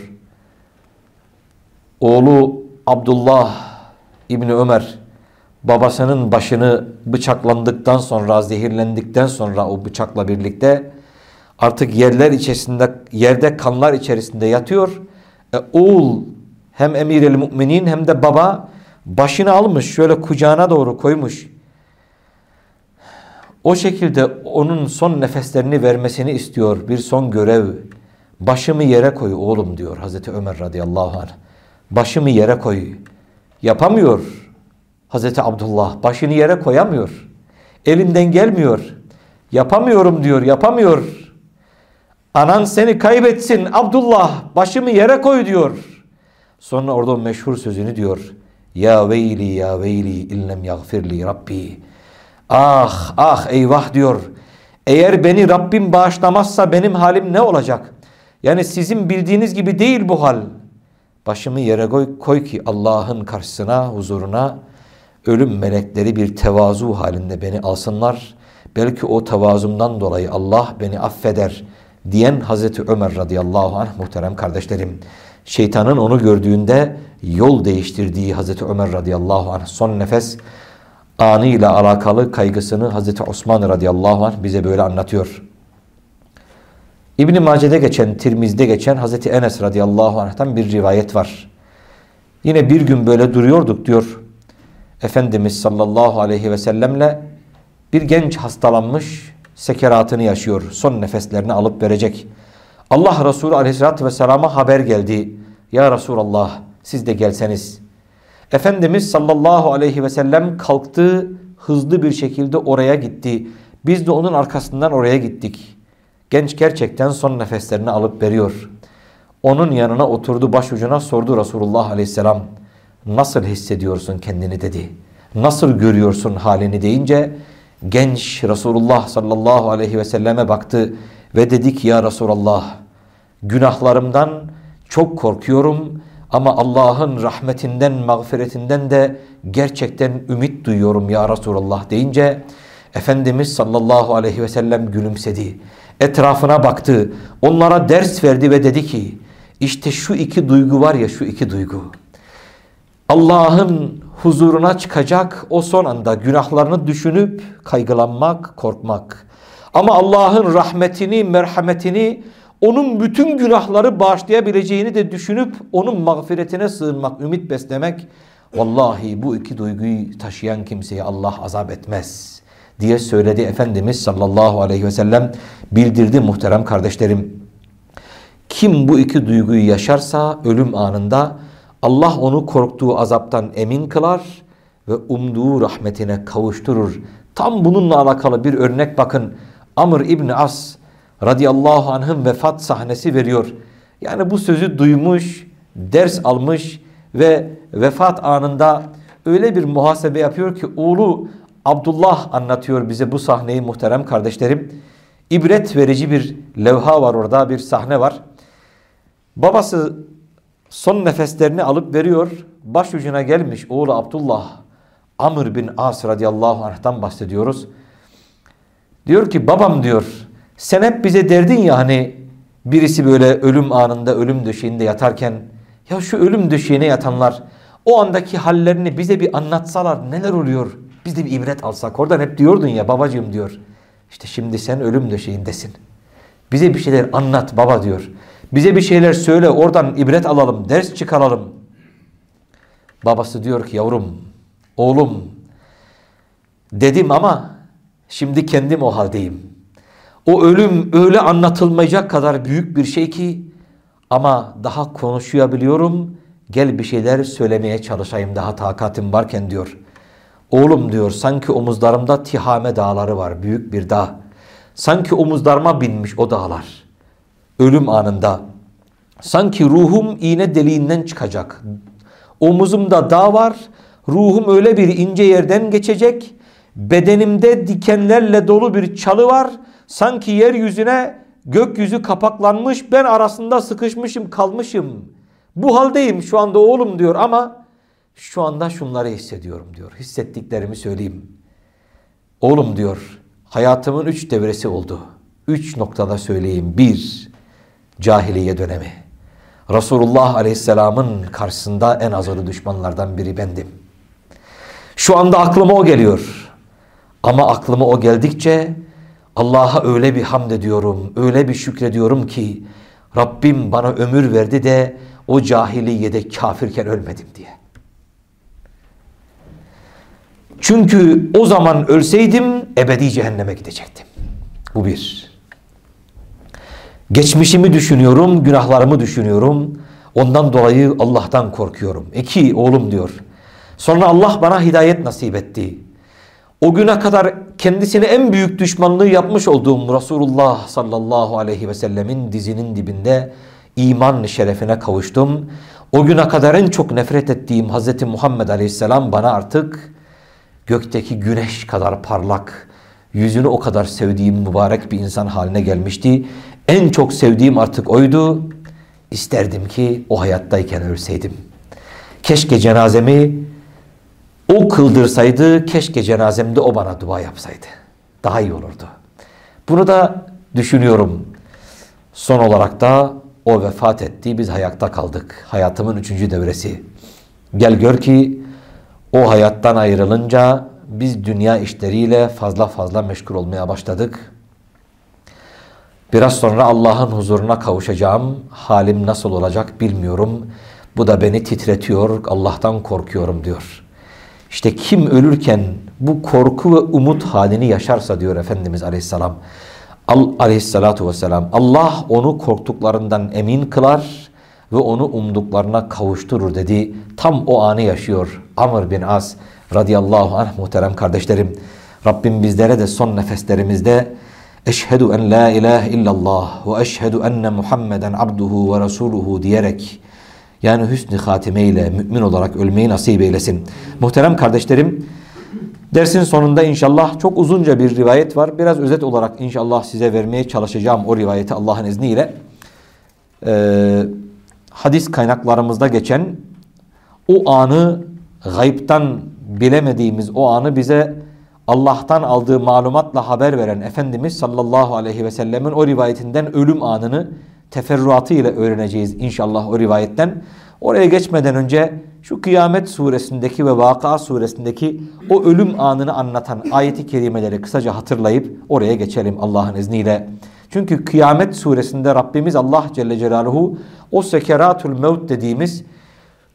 Oğlu Abdullah İbni Ömer babasının başını bıçaklandıktan sonra, zehirlendikten sonra o bıçakla birlikte artık yerler içerisinde, yerde kanlar içerisinde yatıyor. E, oğul hem emir el müminin hem de baba başını almış şöyle kucağına doğru koymuş. O şekilde onun son nefeslerini vermesini istiyor. Bir son görev. Başımı yere koy oğlum diyor Hazreti Ömer radıyallahu anh. Başımı yere koy. Yapamıyor. Hazreti Abdullah başını yere koyamıyor. Elinden gelmiyor. Yapamıyorum diyor, yapamıyor. Anan seni kaybetsin Abdullah başımı yere koy diyor. Sonra orada meşhur sözünü diyor. Ya veyli ya veyli illem yagfirli Rabbi. Ah ah eyvah diyor. Eğer beni Rabbim bağışlamazsa benim halim ne olacak? Yani sizin bildiğiniz gibi değil bu hal. Başımı yere koy, koy ki Allah'ın karşısına, huzuruna ölüm melekleri bir tevazu halinde beni alsınlar. Belki o tevazumdan dolayı Allah beni affeder diyen Hazreti Ömer radıyallahu anh muhterem kardeşlerim. Şeytanın onu gördüğünde yol değiştirdiği Hazreti Ömer radıyallahu anh son nefes anıyla alakalı kaygısını Hazreti Osman radıyallahu anh bize böyle anlatıyor. İbn-i Mace'de geçen, Tirmiz'de geçen Hazreti Enes radıyallahu anh'tan bir rivayet var. Yine bir gün böyle duruyorduk diyor. Efendimiz sallallahu aleyhi ve sellemle bir genç hastalanmış, sekeratını yaşıyor. Son nefeslerini alıp verecek. Allah Resulü aleyhissalatü vesselama haber geldi. Ya Resulallah siz de gelseniz. Efendimiz sallallahu aleyhi ve sellem kalktı, hızlı bir şekilde oraya gitti. Biz de onun arkasından oraya gittik. Genç gerçekten son nefeslerini alıp veriyor. Onun yanına oturdu başucuna sordu Resulullah aleyhisselam. Nasıl hissediyorsun kendini dedi. Nasıl görüyorsun halini deyince genç Resulullah sallallahu aleyhi ve selleme baktı ve dedi ki ya Resulullah günahlarımdan çok korkuyorum ama Allah'ın rahmetinden, mağfiretinden de gerçekten ümit duyuyorum ya Resulullah deyince Efendimiz sallallahu aleyhi ve sellem gülümsedi. Etrafına baktı. Onlara ders verdi ve dedi ki işte şu iki duygu var ya şu iki duygu. Allah'ın huzuruna çıkacak o son anda günahlarını düşünüp kaygılanmak, korkmak. Ama Allah'ın rahmetini, merhametini onun bütün günahları bağışlayabileceğini de düşünüp onun mağfiretine sığınmak, ümit beslemek. Vallahi bu iki duyguyu taşıyan kimseye Allah azap etmez diye söyledi Efendimiz sallallahu aleyhi ve sellem bildirdi muhterem kardeşlerim. Kim bu iki duyguyu yaşarsa ölüm anında Allah onu korktuğu azaptan emin kılar ve umduğu rahmetine kavuşturur. Tam bununla alakalı bir örnek bakın. Amr İbni As radıyallahu anh'ın vefat sahnesi veriyor. Yani bu sözü duymuş, ders almış ve vefat anında öyle bir muhasebe yapıyor ki oğlu Abdullah anlatıyor bize bu sahneyi muhterem kardeşlerim. İbret verici bir levha var orada bir sahne var. Babası son nefeslerini alıp veriyor. Başucuna gelmiş oğlu Abdullah Amr bin As radıyallahu anh'tan bahsediyoruz. Diyor ki babam diyor sen hep bize derdin ya hani birisi böyle ölüm anında ölüm döşeğinde yatarken ya şu ölüm döşeğine yatanlar o andaki hallerini bize bir anlatsalar neler oluyor? Biz de bir ibret alsak. Oradan hep diyordun ya babacığım diyor. İşte şimdi sen ölüm döşeğindesin. Bize bir şeyler anlat baba diyor. Bize bir şeyler söyle oradan ibret alalım, ders çıkaralım. Babası diyor ki yavrum, oğlum dedim ama şimdi kendim o haldeyim. O ölüm öyle anlatılmayacak kadar büyük bir şey ki ama daha konuşabiliyorum. Gel bir şeyler söylemeye çalışayım daha takatim varken diyor. Oğlum diyor sanki omuzlarımda Tihame dağları var büyük bir dağ. Sanki omuzlarıma binmiş o dağlar. Ölüm anında Sanki ruhum iğne deliğinden çıkacak. Omuzumda dağ var. Ruhum öyle bir ince yerden geçecek. Bedenimde dikenlerle dolu bir çalı var. Sanki yeryüzüne gökyüzü kapaklanmış. Ben arasında sıkışmışım kalmışım. Bu haldeyim şu anda oğlum diyor ama şu anda şunları hissediyorum diyor. Hissettiklerimi söyleyeyim. Oğlum diyor hayatımın üç devresi oldu. Üç noktada söyleyeyim. Bir, cahiliye dönemi. Resulullah Aleyhisselam'ın karşısında en azılı düşmanlardan biri bendim. Şu anda aklıma o geliyor. Ama aklıma o geldikçe Allah'a öyle bir hamd ediyorum, öyle bir şükrediyorum ki Rabbim bana ömür verdi de o cahiliyede kafirken ölmedim diye. Çünkü o zaman ölseydim ebedi cehenneme gidecektim. Bu bir. Geçmişimi düşünüyorum, günahlarımı düşünüyorum. Ondan dolayı Allah'tan korkuyorum. İki, oğlum diyor. Sonra Allah bana hidayet nasip etti. O güne kadar kendisine en büyük düşmanlığı yapmış olduğum Resulullah sallallahu aleyhi ve sellemin dizinin dibinde iman şerefine kavuştum. O güne kadar en çok nefret ettiğim Hazreti Muhammed aleyhisselam bana artık gökteki güneş kadar parlak, yüzünü o kadar sevdiğim mübarek bir insan haline gelmişti. En çok sevdiğim artık oydu. İsterdim ki o hayattayken ölseydim. Keşke cenazemi o kıldırsaydı, keşke cenazemde o bana dua yapsaydı. Daha iyi olurdu. Bunu da düşünüyorum. Son olarak da o vefat etti, biz hayatta kaldık. Hayatımın üçüncü devresi. Gel gör ki o hayattan ayrılınca biz dünya işleriyle fazla fazla meşgul olmaya başladık. Biraz sonra Allah'ın huzuruna kavuşacağım. Halim nasıl olacak bilmiyorum. Bu da beni titretiyor. Allah'tan korkuyorum diyor. İşte kim ölürken bu korku ve umut halini yaşarsa diyor Efendimiz Aleyhisselam. Al, aleyhissalatu vesselam. Allah onu korktuklarından emin kılar ve onu umduklarına kavuşturur dedi. Tam o anı yaşıyor Amr bin As radıyallahu anh muhterem kardeşlerim. Rabbim bizlere de son nefeslerimizde Eşhedü en la ilahe illallah ve eşhedü enne Muhammeden abduhu ve resuluhu diyerek yani hüsnü hatime ile mümin olarak ölmeyi nasip eylesin. Muhterem kardeşlerim dersin sonunda inşallah çok uzunca bir rivayet var. Biraz özet olarak inşallah size vermeye çalışacağım o rivayeti Allah'ın izniyle. Ee, hadis kaynaklarımızda geçen o anı gayiptan bilemediğimiz o anı bize Allah'tan aldığı malumatla haber veren Efendimiz sallallahu aleyhi ve sellemin o rivayetinden ölüm anını teferruatı ile öğreneceğiz inşallah o rivayetten. Oraya geçmeden önce şu Kıyamet suresindeki ve Vaka suresindeki o ölüm anını anlatan ayeti kerimeleri kısaca hatırlayıp oraya geçelim Allah'ın izniyle. Çünkü Kıyamet suresinde Rabbimiz Allah Celle Celaluhu o sekeratul mevt dediğimiz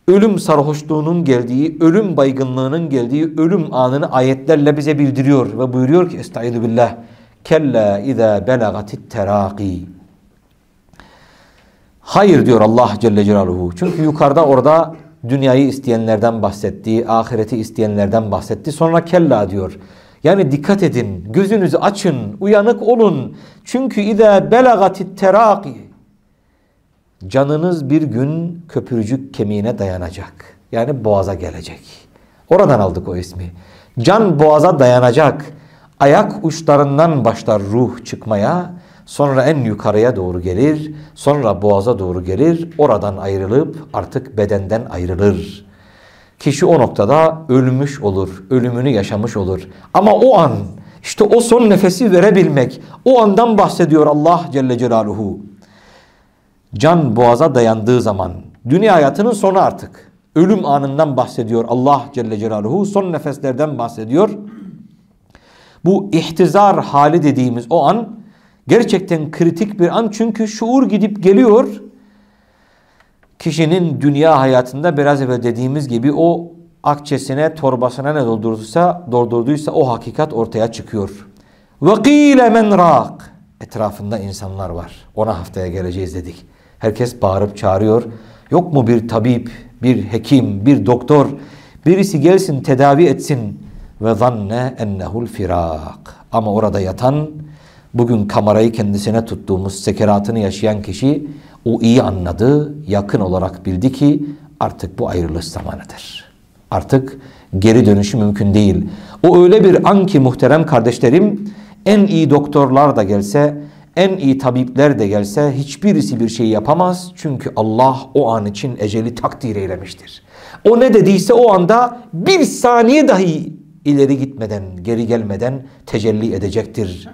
ölüm sarhoşluğunun geldiği, ölüm baygınlığının geldiği ölüm anını ayetlerle bize bildiriyor ve buyuruyor ki Estaizu billah kella izâ belagatit terâqî Hayır diyor Allah Celle Celaluhu. Çünkü yukarıda orada dünyayı isteyenlerden bahsetti, ahireti isteyenlerden bahsetti. Sonra kella diyor. Yani dikkat edin, gözünüzü açın, uyanık olun. Çünkü ida belagatit teraki. Canınız bir gün köpürcük kemiğine dayanacak. Yani boğaza gelecek. Oradan aldık o ismi. Can boğaza dayanacak. Ayak uçlarından başlar ruh çıkmaya. Sonra en yukarıya doğru gelir. Sonra boğaza doğru gelir. Oradan ayrılıp artık bedenden ayrılır. Kişi o noktada ölmüş olur. Ölümünü yaşamış olur. Ama o an işte o son nefesi verebilmek. O andan bahsediyor Allah Celle Celaluhu Can boğaza dayandığı zaman dünya hayatının sonu artık. Ölüm anından bahsediyor Allah Celle Celaluhu. Son nefeslerden bahsediyor. Bu ihtizar hali dediğimiz o an gerçekten kritik bir an çünkü şuur gidip geliyor. Kişinin dünya hayatında biraz evvel dediğimiz gibi o akçesine, torbasına ne doldurduysa, doldurduysa o hakikat ortaya çıkıyor. وَقِيلَ men rak Etrafında insanlar var. Ona haftaya geleceğiz dedik. Herkes bağırıp çağırıyor. Yok mu bir tabip, bir hekim, bir doktor, birisi gelsin tedavi etsin ve zanne ennehul firak. Ama orada yatan Bugün kamerayı kendisine tuttuğumuz sekeratını yaşayan kişi o iyi anladı, yakın olarak bildi ki artık bu ayrılış zamanıdır. Artık geri dönüşü mümkün değil. O öyle bir an ki muhterem kardeşlerim en iyi doktorlar da gelse, en iyi tabipler de gelse hiçbirisi bir şey yapamaz. Çünkü Allah o an için eceli takdir eylemiştir. O ne dediyse o anda bir saniye dahi ileri gitmeden, geri gelmeden tecelli edecektir.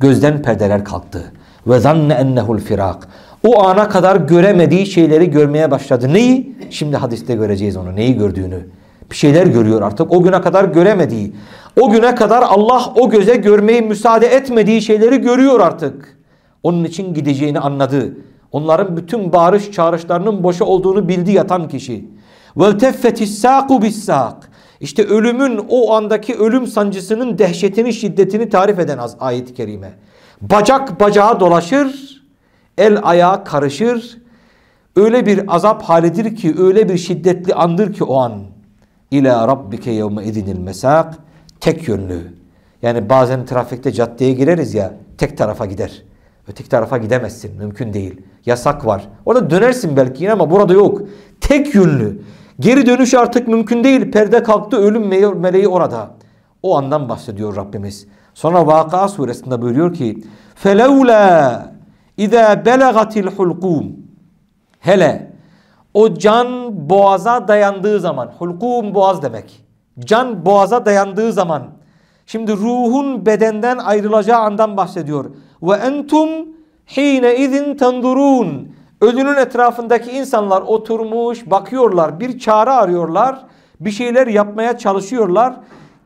Gözden perdeler kalktı. Ve zanne ennehul firak. O ana kadar göremediği şeyleri görmeye başladı. Neyi? Şimdi hadiste göreceğiz onu. Neyi gördüğünü. Bir şeyler görüyor artık. O güne kadar göremediği. O güne kadar Allah o göze görmeyi müsaade etmediği şeyleri görüyor artık. Onun için gideceğini anladı. Onların bütün bağırış çağrışlarının boşa olduğunu bildi yatan kişi. وَالْتَفَّتِ السَّاقُ بِالسَّاقِ İşte ölümün o andaki ölüm sancısının dehşetini, şiddetini tarif eden ayet-i kerime. Bacak bacağa dolaşır, el ayağa karışır. Öyle bir azap halidir ki, öyle bir şiddetli andır ki o an. İlâ rabbike yevme idinil mesak. Tek yönlü. Yani bazen trafikte caddeye gireriz ya, tek tarafa gider. Öteki tarafa gidemezsin. Mümkün değil. Yasak var. Orada dönersin belki yine ama burada yok. Tek yönlü. Geri dönüş artık mümkün değil. Perde kalktı ölüm meleği orada. O andan bahsediyor Rabbimiz. Sonra Vaka suresinde buyuruyor ki فَلَوْلَا اِذَا بَلَغَتِ الْحُلْقُومِ Hele o can boğaza dayandığı zaman, hulkum boğaz demek. Can boğaza dayandığı zaman. Şimdi ruhun bedenden ayrılacağı andan bahsediyor. Ve entum hine izin tandurun. Ölünün etrafındaki insanlar oturmuş bakıyorlar. Bir çare arıyorlar. Bir şeyler yapmaya çalışıyorlar.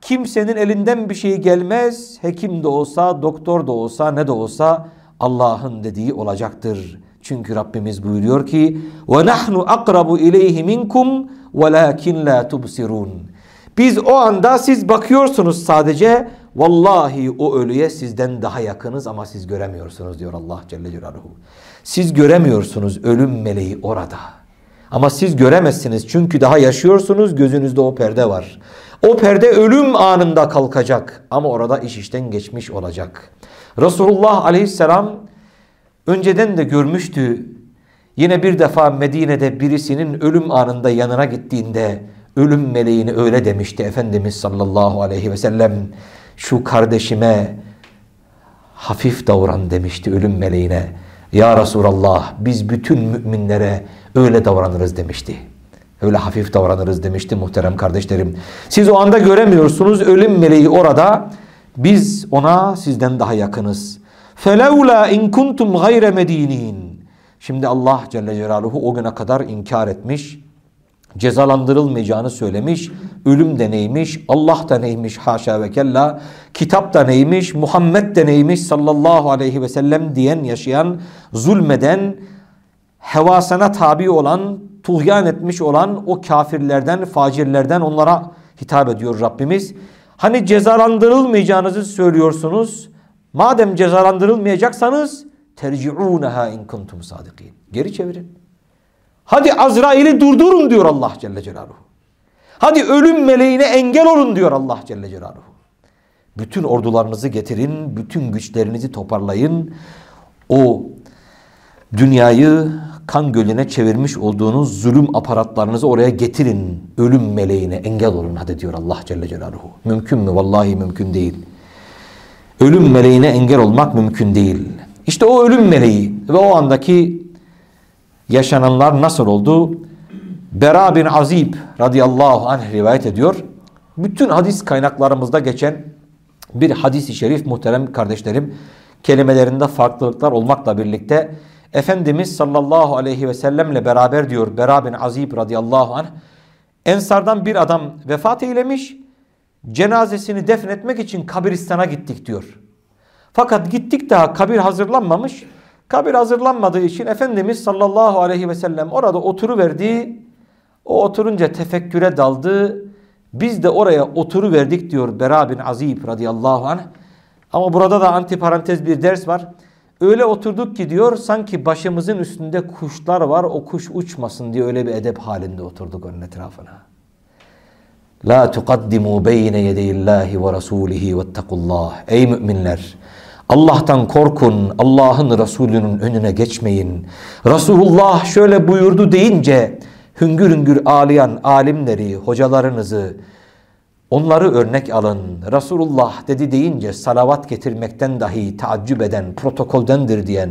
Kimsenin elinden bir şey gelmez. Hekim de olsa, doktor da olsa, ne de olsa Allah'ın dediği olacaktır. Çünkü Rabbimiz buyuruyor ki ve nahnu akrabu ileyhi minkum velakin la tubsirun. Biz o anda siz bakıyorsunuz sadece vallahi o ölüye sizden daha yakınız ama siz göremiyorsunuz diyor Allah Celle Celaluhu. Siz göremiyorsunuz ölüm meleği orada. Ama siz göremezsiniz çünkü daha yaşıyorsunuz gözünüzde o perde var. O perde ölüm anında kalkacak ama orada iş işten geçmiş olacak. Resulullah aleyhisselam önceden de görmüştü. Yine bir defa Medine'de birisinin ölüm anında yanına gittiğinde ölüm meleğini öyle demişti Efendimiz sallallahu aleyhi ve sellem. Şu kardeşime hafif davran demişti ölüm meleğine. Ya Resulallah biz bütün müminlere öyle davranırız demişti. Öyle hafif davranırız demişti muhterem kardeşlerim. Siz o anda göremiyorsunuz ölüm meleği orada. Biz ona sizden daha yakınız. فَلَوْلَا اِنْ كُنْتُمْ غَيْرَ مَد۪ينِينَ Şimdi Allah Celle Celaluhu o güne kadar inkar etmiş. Cezalandırılmayacağını söylemiş. Ölüm de neymiş? Allah da neymiş? Haşa ve kella. Kitap da neymiş? Muhammed de neymiş? Sallallahu aleyhi ve sellem diyen, yaşayan, zulmeden, hevasına tabi olan, tuğyan etmiş olan o kafirlerden, facirlerden onlara hitap ediyor Rabbimiz. Hani cezalandırılmayacağınızı söylüyorsunuz. Madem cezalandırılmayacaksanız terci'uneha in kuntum sadikin. Geri çevirin. Hadi Azrail'i durdurun diyor Allah Celle Celaluhu. Hadi ölüm meleğine engel olun diyor Allah Celle Celaluhu. Bütün ordularınızı getirin, bütün güçlerinizi toparlayın. O dünyayı kan gölüne çevirmiş olduğunuz zulüm aparatlarınızı oraya getirin. Ölüm meleğine engel olun hadi diyor Allah Celle Celaluhu. Mümkün mü? Vallahi mümkün değil. Ölüm meleğine engel olmak mümkün değil. İşte o ölüm meleği ve o andaki yaşananlar nasıl oldu? Bera bin Azib radıyallahu anh rivayet ediyor. Bütün hadis kaynaklarımızda geçen bir hadis-i şerif muhterem kardeşlerim kelimelerinde farklılıklar olmakla birlikte Efendimiz sallallahu aleyhi ve sellemle beraber diyor Bera bin Azib radıyallahu anh Ensardan bir adam vefat eylemiş cenazesini defnetmek için kabiristana gittik diyor. Fakat gittik daha kabir hazırlanmamış. Kabir hazırlanmadığı için Efendimiz sallallahu aleyhi ve sellem orada oturuverdi. O oturunca tefekküre daldı. Biz de oraya oturuverdik diyor Bera bin Azib radıyallahu anh. Ama burada da antiparantez bir ders var. Öyle oturduk ki diyor sanki başımızın üstünde kuşlar var o kuş uçmasın diye öyle bir edep halinde oturduk onun etrafına. La tuqaddimu beyne yedeyillahi ve rasulihi vettekullah. Ey müminler! Allah'tan korkun, Allah'ın Resulünün önüne geçmeyin. Resulullah şöyle buyurdu deyince hüngür hüngür ağlayan alimleri, hocalarınızı, onları örnek alın. Resulullah dedi deyince salavat getirmekten dahi taaccüp eden, protokoldendir diyen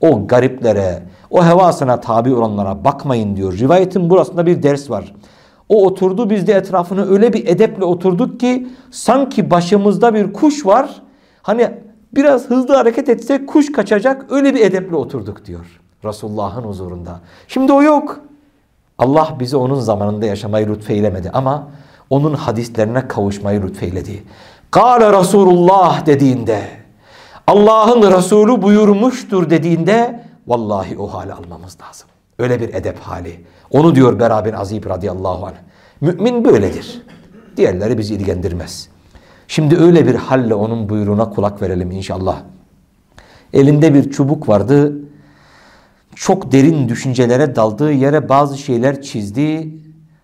o gariplere, o hevasına tabi olanlara bakmayın diyor. Rivayetin burasında bir ders var. O oturdu biz de etrafına öyle bir edeple oturduk ki sanki başımızda bir kuş var. Hani biraz hızlı hareket etsek kuş kaçacak öyle bir edeple oturduk diyor. Resulullah'ın huzurunda. Şimdi o yok. Allah bizi onun zamanında yaşamayı lütfeylemedi ama onun hadislerine kavuşmayı lütfeyledi. Kale Resulullah dediğinde Allah'ın Resulü buyurmuştur dediğinde vallahi o hali almamız lazım. Öyle bir edep hali. Onu diyor Bera bin Azib radıyallahu anh. Mümin böyledir. Diğerleri bizi ilgilendirmez. Şimdi öyle bir halle onun buyruğuna kulak verelim inşallah. Elinde bir çubuk vardı. Çok derin düşüncelere daldığı yere bazı şeyler çizdi.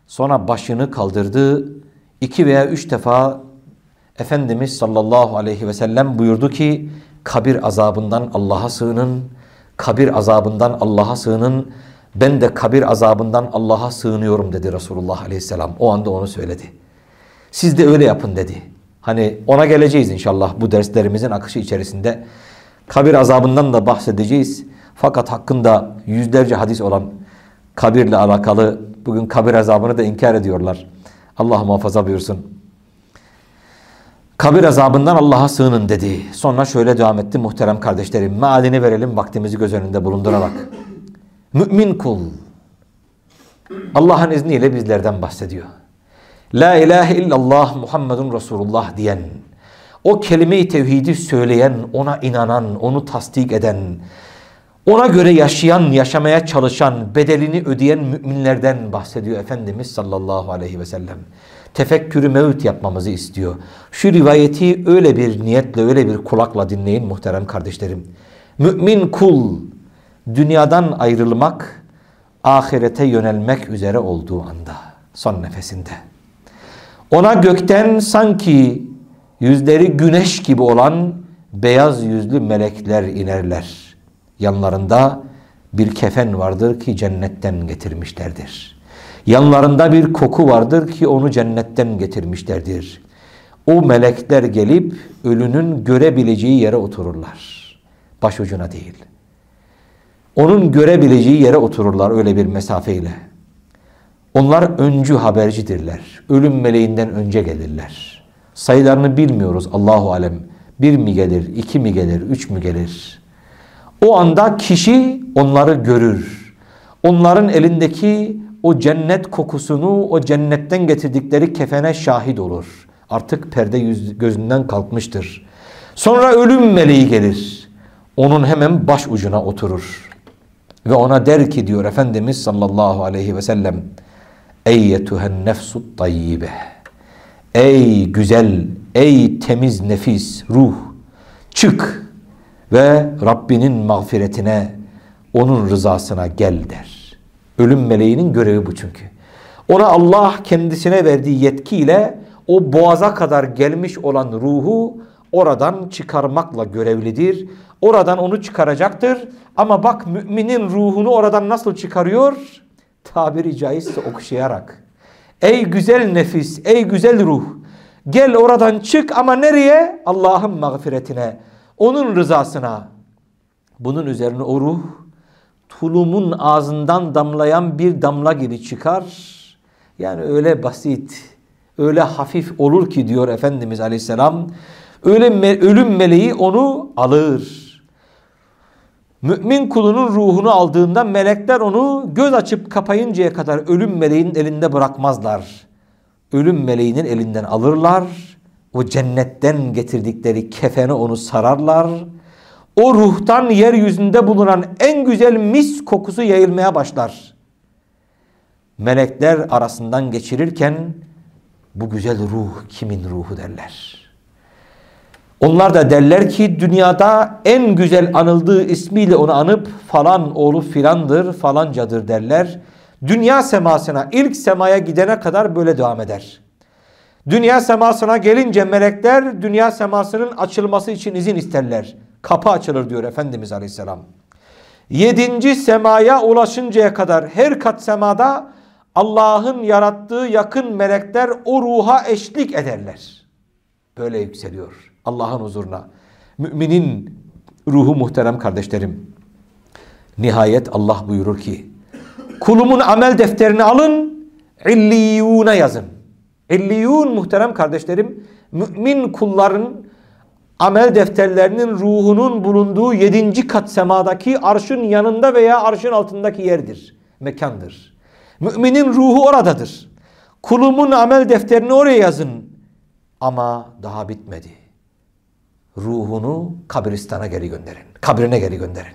Sonra başını kaldırdı. İki veya üç defa Efendimiz sallallahu aleyhi ve sellem buyurdu ki kabir azabından Allah'a sığının, kabir azabından Allah'a sığının, ben de kabir azabından Allah'a sığınıyorum dedi Resulullah aleyhisselam. O anda onu söyledi. Siz de öyle yapın dedi. Hani ona geleceğiz inşallah bu derslerimizin akışı içerisinde. Kabir azabından da bahsedeceğiz. Fakat hakkında yüzlerce hadis olan kabirle alakalı bugün kabir azabını da inkar ediyorlar. Allah muhafaza buyursun. Kabir azabından Allah'a sığının dedi. Sonra şöyle devam etti muhterem kardeşlerim. Mealini verelim vaktimizi göz önünde bulundurarak. Mümin kul. Allah'ın izniyle bizlerden bahsediyor. La ilahe illallah Muhammedun Resulullah diyen, o kelime-i tevhidi söyleyen, ona inanan, onu tasdik eden, ona göre yaşayan, yaşamaya çalışan, bedelini ödeyen müminlerden bahsediyor Efendimiz sallallahu aleyhi ve sellem. Tefekkürü mevt yapmamızı istiyor. Şu rivayeti öyle bir niyetle, öyle bir kulakla dinleyin muhterem kardeşlerim. Mümin kul dünyadan ayrılmak, ahirete yönelmek üzere olduğu anda, son nefesinde. Ona gökten sanki yüzleri güneş gibi olan beyaz yüzlü melekler inerler. Yanlarında bir kefen vardır ki cennetten getirmişlerdir. Yanlarında bir koku vardır ki onu cennetten getirmişlerdir. O melekler gelip ölünün görebileceği yere otururlar. Başucuna değil. Onun görebileceği yere otururlar öyle bir mesafeyle. Onlar öncü habercidirler. Ölüm meleğinden önce gelirler. Sayılarını bilmiyoruz Allahu alem. Bir mi gelir, iki mi gelir, üç mü gelir? O anda kişi onları görür. Onların elindeki o cennet kokusunu, o cennetten getirdikleri kefene şahit olur. Artık perde yüz, gözünden kalkmıştır. Sonra ölüm meleği gelir. Onun hemen baş ucuna oturur. Ve ona der ki diyor Efendimiz sallallahu aleyhi ve sellem Eyyetühen nefsut tayyibe Ey güzel, ey temiz nefis, ruh çık ve Rabbinin mağfiretine, onun rızasına gel der. Ölüm meleğinin görevi bu çünkü. Ona Allah kendisine verdiği yetkiyle o boğaza kadar gelmiş olan ruhu oradan çıkarmakla görevlidir. Oradan onu çıkaracaktır. Ama bak müminin ruhunu oradan nasıl çıkarıyor? Tabiri caizse okşayarak. Ey güzel nefis, ey güzel ruh. Gel oradan çık ama nereye? Allah'ın mağfiretine, onun rızasına. Bunun üzerine o ruh tulumun ağzından damlayan bir damla gibi çıkar. Yani öyle basit, öyle hafif olur ki diyor Efendimiz Aleyhisselam. Öyle me ölüm meleği onu alır. Mümin kulunun ruhunu aldığında melekler onu göz açıp kapayıncaya kadar ölüm meleğinin elinde bırakmazlar. Ölüm meleğinin elinden alırlar. O cennetten getirdikleri kefene onu sararlar. O ruhtan yeryüzünde bulunan en güzel mis kokusu yayılmaya başlar. Melekler arasından geçirirken bu güzel ruh kimin ruhu derler. Onlar da derler ki dünyada en güzel anıldığı ismiyle onu anıp falan oğlu filandır falancadır derler. Dünya semasına ilk semaya gidene kadar böyle devam eder. Dünya semasına gelince melekler dünya semasının açılması için izin isterler. kapı açılır diyor Efendimiz Aleyhisselam. Yedinci semaya ulaşıncaya kadar her kat semada Allah'ın yarattığı yakın melekler o ruha eşlik ederler. Böyle yükseliyor Allah'ın huzuruna. Müminin ruhu muhterem kardeşlerim. Nihayet Allah buyurur ki kulumun amel defterini alın illiyuna yazın. İlliyun muhterem kardeşlerim mümin kulların amel defterlerinin ruhunun bulunduğu yedinci kat semadaki arşın yanında veya arşın altındaki yerdir. Mekandır. Müminin ruhu oradadır. Kulumun amel defterini oraya yazın. Ama daha bitmedi. Ruhunu kabristana geri gönderin. Kabrine geri gönderin.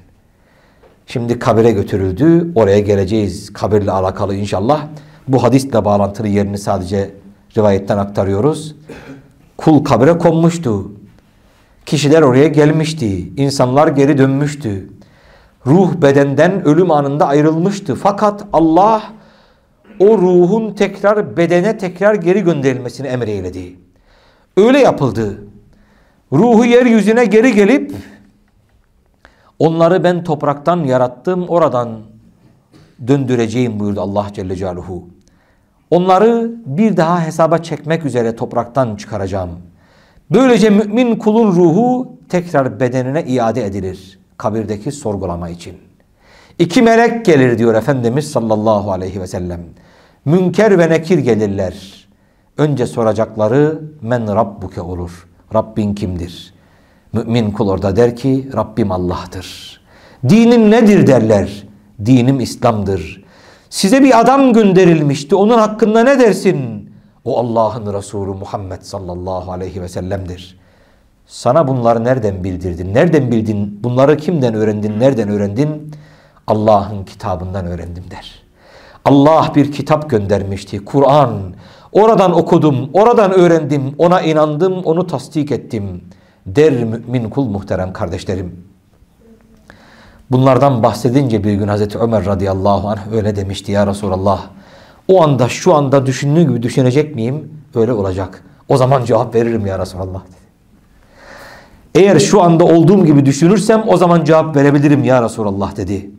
Şimdi kabire götürüldü. Oraya geleceğiz kabirle alakalı inşallah. Bu hadisle bağlantılı yerini sadece rivayetten aktarıyoruz. Kul kabire konmuştu. Kişiler oraya gelmişti. İnsanlar geri dönmüştü. Ruh bedenden ölüm anında ayrılmıştı. Fakat Allah o ruhun tekrar bedene tekrar geri gönderilmesini emreyledi. Öyle yapıldı. Ruhu yeryüzüne geri gelip onları ben topraktan yarattım oradan döndüreceğim buyurdu Allah Celle Celaluhu. Onları bir daha hesaba çekmek üzere topraktan çıkaracağım. Böylece mümin kulun ruhu tekrar bedenine iade edilir. Kabirdeki sorgulama için. İki melek gelir diyor Efendimiz sallallahu aleyhi ve sellem. Münker ve nekir gelirler. Önce soracakları men rabbuke olur. Rabbin kimdir? Mümin kul orada der ki Rabbim Allah'tır. Dinin nedir derler. Dinim İslam'dır. Size bir adam gönderilmişti. Onun hakkında ne dersin? O Allah'ın Resulü Muhammed sallallahu aleyhi ve sellem'dir. Sana bunları nereden bildirdin? Nereden bildin? Bunları kimden öğrendin? Nereden öğrendin? Allah'ın kitabından öğrendim der. Allah bir kitap göndermişti. Kur'an. Oradan okudum, oradan öğrendim, ona inandım, onu tasdik ettim. Der mümin kul muhterem kardeşlerim. Bunlardan bahsedince bir gün Hazreti Ömer radıyallahu anh öyle demişti ya Resulallah. O anda şu anda düşündüğü gibi düşünecek miyim? Öyle olacak. O zaman cevap veririm ya Resulallah. Eğer şu anda olduğum gibi düşünürsem o zaman cevap verebilirim ya Resulallah dedi.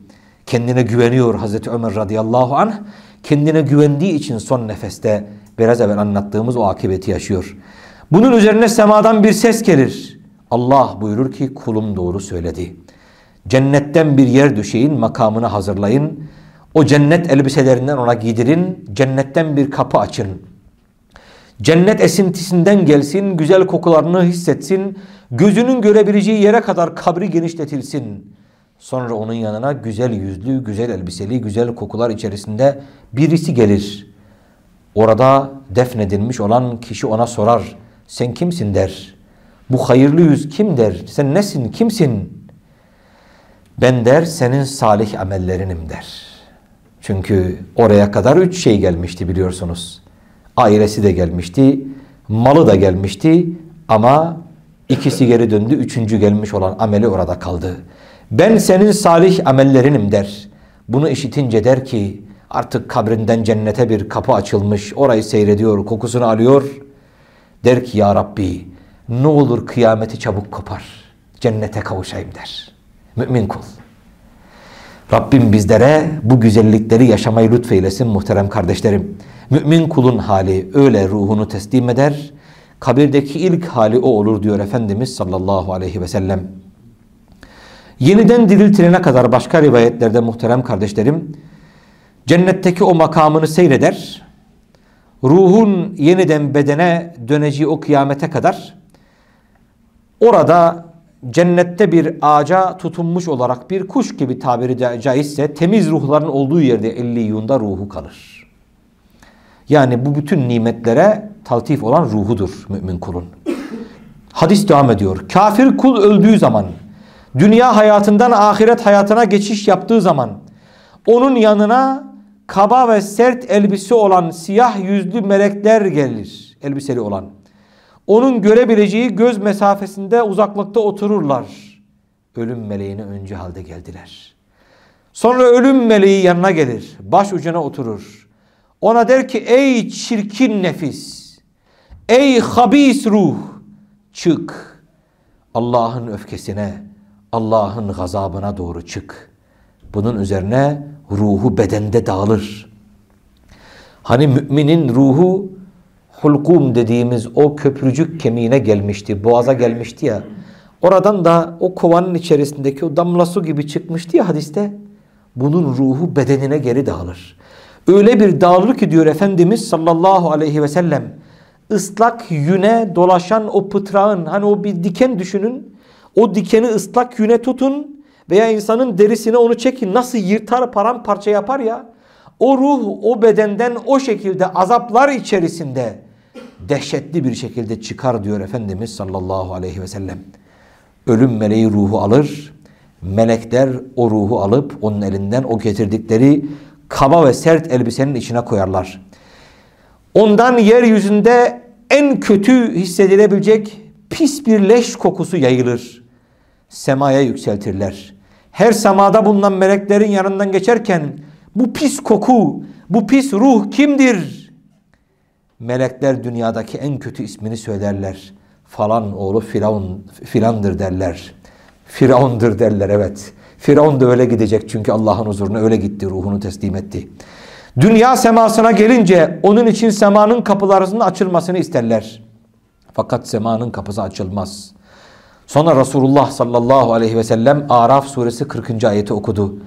Kendine güveniyor Hazreti Ömer radıyallahu anh. Kendine güvendiği için son nefeste biraz evvel anlattığımız o akıbeti yaşıyor. Bunun üzerine semadan bir ses gelir. Allah buyurur ki kulum doğru söyledi. Cennetten bir yer düşeyin, makamını hazırlayın. O cennet elbiselerinden ona giydirin. Cennetten bir kapı açın. Cennet esintisinden gelsin, güzel kokularını hissetsin. Gözünün görebileceği yere kadar kabri genişletilsin. Sonra onun yanına güzel yüzlü, güzel elbiseli, güzel kokular içerisinde birisi gelir. Orada defnedilmiş olan kişi ona sorar. Sen kimsin der. Bu hayırlı yüz kim der. Sen nesin, kimsin? Ben der senin salih amellerinim der. Çünkü oraya kadar üç şey gelmişti biliyorsunuz. Ailesi de gelmişti, malı da gelmişti ama ikisi geri döndü, üçüncü gelmiş olan ameli orada kaldı. Ben senin salih amellerinim der. Bunu işitince der ki artık kabrinden cennete bir kapı açılmış. Orayı seyrediyor, kokusunu alıyor. Der ki ya Rabbi ne olur kıyameti çabuk kopar. Cennete kavuşayım der. Mümin kul. Rabbim bizlere bu güzellikleri yaşamayı lütfeylesin muhterem kardeşlerim. Mümin kulun hali öyle ruhunu teslim eder. Kabirdeki ilk hali o olur diyor Efendimiz sallallahu aleyhi ve sellem. Yeniden diriltilene kadar başka rivayetlerde muhterem kardeşlerim cennetteki o makamını seyreder. Ruhun yeniden bedene döneceği o kıyamete kadar orada cennette bir ağaca tutunmuş olarak bir kuş gibi tabiri caizse temiz ruhların olduğu yerde elliyunda ruhu kalır. Yani bu bütün nimetlere taltif olan ruhudur mümin kulun. Hadis devam ediyor. Kafir kul öldüğü zaman dünya hayatından ahiret hayatına geçiş yaptığı zaman onun yanına kaba ve sert elbise olan siyah yüzlü melekler gelir. Elbiseli olan. Onun görebileceği göz mesafesinde uzaklıkta otururlar. Ölüm meleğine önce halde geldiler. Sonra ölüm meleği yanına gelir. Baş ucuna oturur. Ona der ki ey çirkin nefis. Ey habis ruh. Çık. Allah'ın öfkesine, Allah'ın gazabına doğru çık. Bunun üzerine ruhu bedende dağılır. Hani müminin ruhu hulkum dediğimiz o köprücük kemiğine gelmişti, boğaza gelmişti ya. Oradan da o kovanın içerisindeki o damla su gibi çıkmıştı ya hadiste. Bunun ruhu bedenine geri dağılır. Öyle bir dağılır ki diyor Efendimiz sallallahu aleyhi ve sellem ıslak yüne dolaşan o pıtrağın hani o bir diken düşünün. O dikeni ıslak yüne tutun veya insanın derisine onu çekin nasıl yırtar paramparça yapar ya. O ruh o bedenden o şekilde azaplar içerisinde dehşetli bir şekilde çıkar diyor Efendimiz sallallahu aleyhi ve sellem. Ölüm meleği ruhu alır. Melekler o ruhu alıp onun elinden o getirdikleri kaba ve sert elbisenin içine koyarlar. Ondan yeryüzünde en kötü hissedilebilecek pis bir leş kokusu yayılır. Semaya yükseltirler. Her semada bulunan meleklerin yanından geçerken bu pis koku, bu pis ruh kimdir? Melekler dünyadaki en kötü ismini söylerler. Falan oğlu Firavun, filandır derler. Firavundur derler evet. Firavun da öyle gidecek çünkü Allah'ın huzuruna öyle gitti, ruhunu teslim etti. Dünya semasına gelince onun için semanın kapılarının açılmasını isterler. Fakat semanın kapısı açılmaz. Sonra Resulullah sallallahu aleyhi ve sellem Araf suresi 40. ayeti okudu.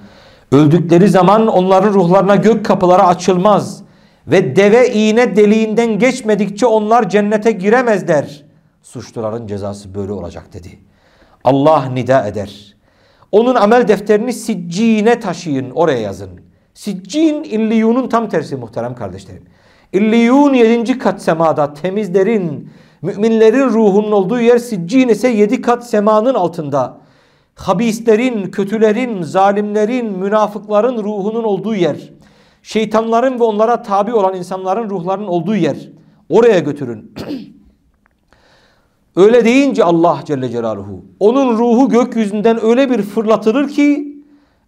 Öldükleri zaman onların ruhlarına gök kapıları açılmaz ve deve iğne deliğinden geçmedikçe onlar cennete giremezler. Suçluların cezası böyle olacak dedi. Allah nida eder. Onun amel defterini siccine taşıyın, oraya yazın. Siccin illiyunun tam tersi muhterem kardeşlerim. İlliyun yedinci kat semada temizlerin, müminlerin ruhunun olduğu yer siccin ise yedi kat semanın altında. Habislerin, kötülerin, zalimlerin, münafıkların ruhunun olduğu yer. Şeytanların ve onlara tabi olan insanların ruhlarının olduğu yer. Oraya götürün. Öyle deyince Allah Celle Celaluhu onun ruhu gökyüzünden öyle bir fırlatılır ki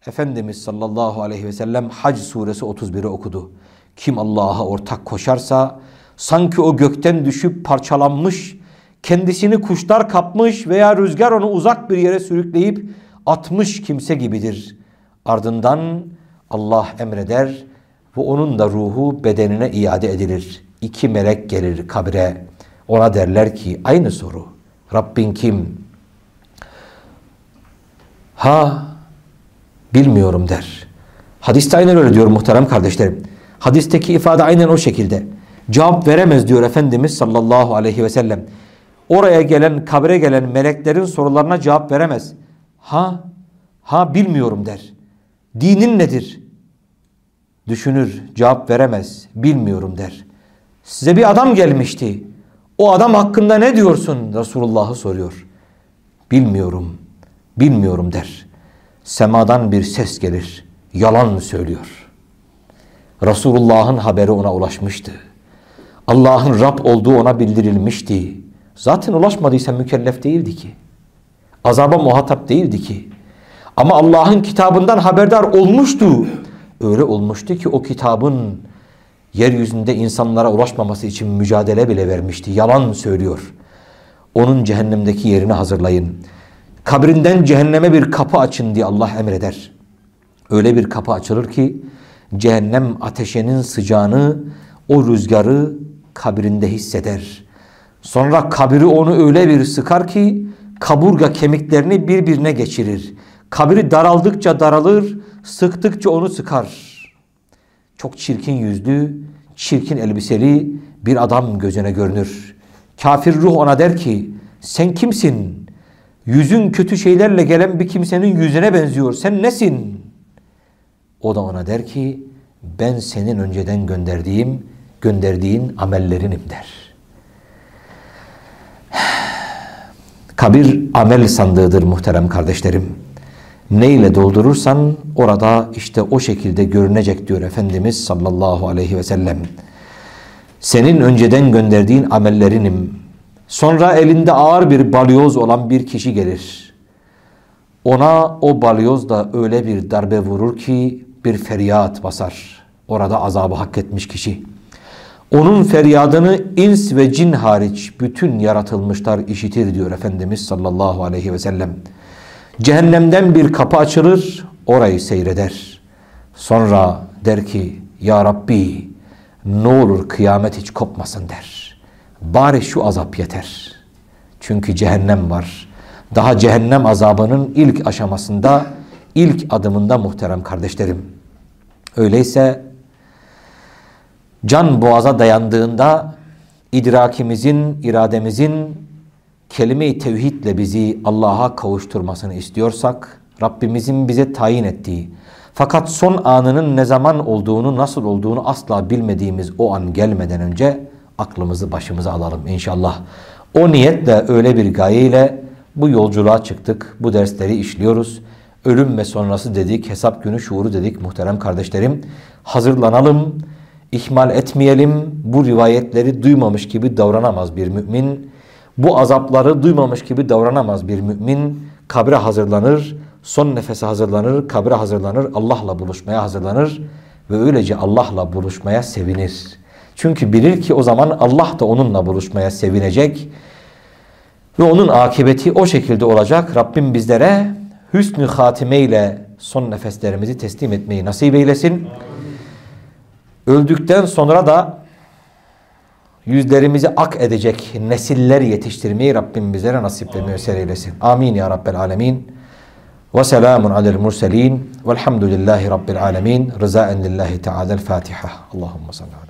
Efendimiz sallallahu aleyhi ve sellem Hac suresi 31'i okudu. Kim Allah'a ortak koşarsa sanki o gökten düşüp parçalanmış, kendisini kuşlar kapmış veya rüzgar onu uzak bir yere sürükleyip atmış kimse gibidir. Ardından Allah emreder ve onun da ruhu bedenine iade edilir. İki melek gelir kabre. Ona derler ki aynı soru. Rabbin kim? Ha bilmiyorum der. Hadiste aynen öyle diyor muhterem kardeşlerim. Hadisteki ifade aynen o şekilde. Cevap veremez diyor Efendimiz sallallahu aleyhi ve sellem. Oraya gelen, kabre gelen meleklerin sorularına cevap veremez. Ha, ha bilmiyorum der. Dinin nedir? Düşünür, cevap veremez. Bilmiyorum der. Size bir adam gelmişti. O adam hakkında ne diyorsun? Resulullah'ı soruyor. Bilmiyorum, bilmiyorum der. Semadan bir ses gelir. Yalan söylüyor. Resulullah'ın haberi ona ulaşmıştı. Allah'ın Rab olduğu ona bildirilmişti. Zaten ulaşmadıysa mükellef değildi ki. Azaba muhatap değildi ki. Ama Allah'ın kitabından haberdar olmuştu. Öyle olmuştu ki o kitabın yeryüzünde insanlara ulaşmaması için mücadele bile vermişti. Yalan söylüyor. Onun cehennemdeki yerini hazırlayın. Kabrinden cehenneme bir kapı açın diye Allah emreder. Öyle bir kapı açılır ki cehennem ateşinin sıcağını, o rüzgarı kabrinde hisseder. Sonra kabiri onu öyle bir sıkar ki kaburga kemiklerini birbirine geçirir. Kabiri daraldıkça daralır, sıktıkça onu sıkar. Çok çirkin yüzlü, çirkin elbiseli bir adam gözüne görünür. Kafir ruh ona der ki sen kimsin? Yüzün kötü şeylerle gelen bir kimsenin yüzüne benziyor. Sen nesin? O da ona der ki ben senin önceden gönderdiğim, gönderdiğin amellerinim der. Kabir amel sandığıdır muhterem kardeşlerim. Neyle doldurursan orada işte o şekilde görünecek diyor Efendimiz sallallahu aleyhi ve sellem. Senin önceden gönderdiğin amellerinim. Sonra elinde ağır bir balyoz olan bir kişi gelir. Ona o balyoz da öyle bir darbe vurur ki bir feryat basar. Orada azabı hak etmiş kişi. Onun feryadını ins ve cin hariç bütün yaratılmışlar işitir diyor Efendimiz sallallahu aleyhi ve sellem. Cehennemden bir kapı açılır, orayı seyreder. Sonra der ki, Ya Rabbi ne olur kıyamet hiç kopmasın der. Bari şu azap yeter. Çünkü cehennem var. Daha cehennem azabının ilk aşamasında, ilk adımında muhterem kardeşlerim. Öyleyse can boğaza dayandığında idrakimizin, irademizin kelime-i tevhidle bizi Allah'a kavuşturmasını istiyorsak Rabbimizin bize tayin ettiği fakat son anının ne zaman olduğunu, nasıl olduğunu asla bilmediğimiz o an gelmeden önce aklımızı başımıza alalım inşallah. O niyetle öyle bir gayeyle bu yolculuğa çıktık. Bu dersleri işliyoruz. Ölüm ve sonrası dedik, hesap günü şuuru dedik muhterem kardeşlerim. Hazırlanalım, ihmal etmeyelim. Bu rivayetleri duymamış gibi davranamaz bir mümin. Bu azapları duymamış gibi davranamaz bir mümin. Kabre hazırlanır, son nefese hazırlanır, kabre hazırlanır, Allah'la buluşmaya hazırlanır ve öylece Allah'la buluşmaya sevinir. Çünkü bilir ki o zaman Allah da onunla buluşmaya sevinecek ve onun akıbeti o şekilde olacak. Rabbim bizlere hüsnü hatime ile son nefeslerimizi teslim etmeyi nasip eylesin. Öldükten sonra da yüzlerimizi ak edecek nesiller yetiştirmeyi Rabbim bizlere nasip ve müyesser eylesin. Amin ya Rabbel alemin. Ve selamun alel murselin. Velhamdülillahi Rabbil alemin. Rızaen lillahi teala. Fatiha. Allahümme salli ala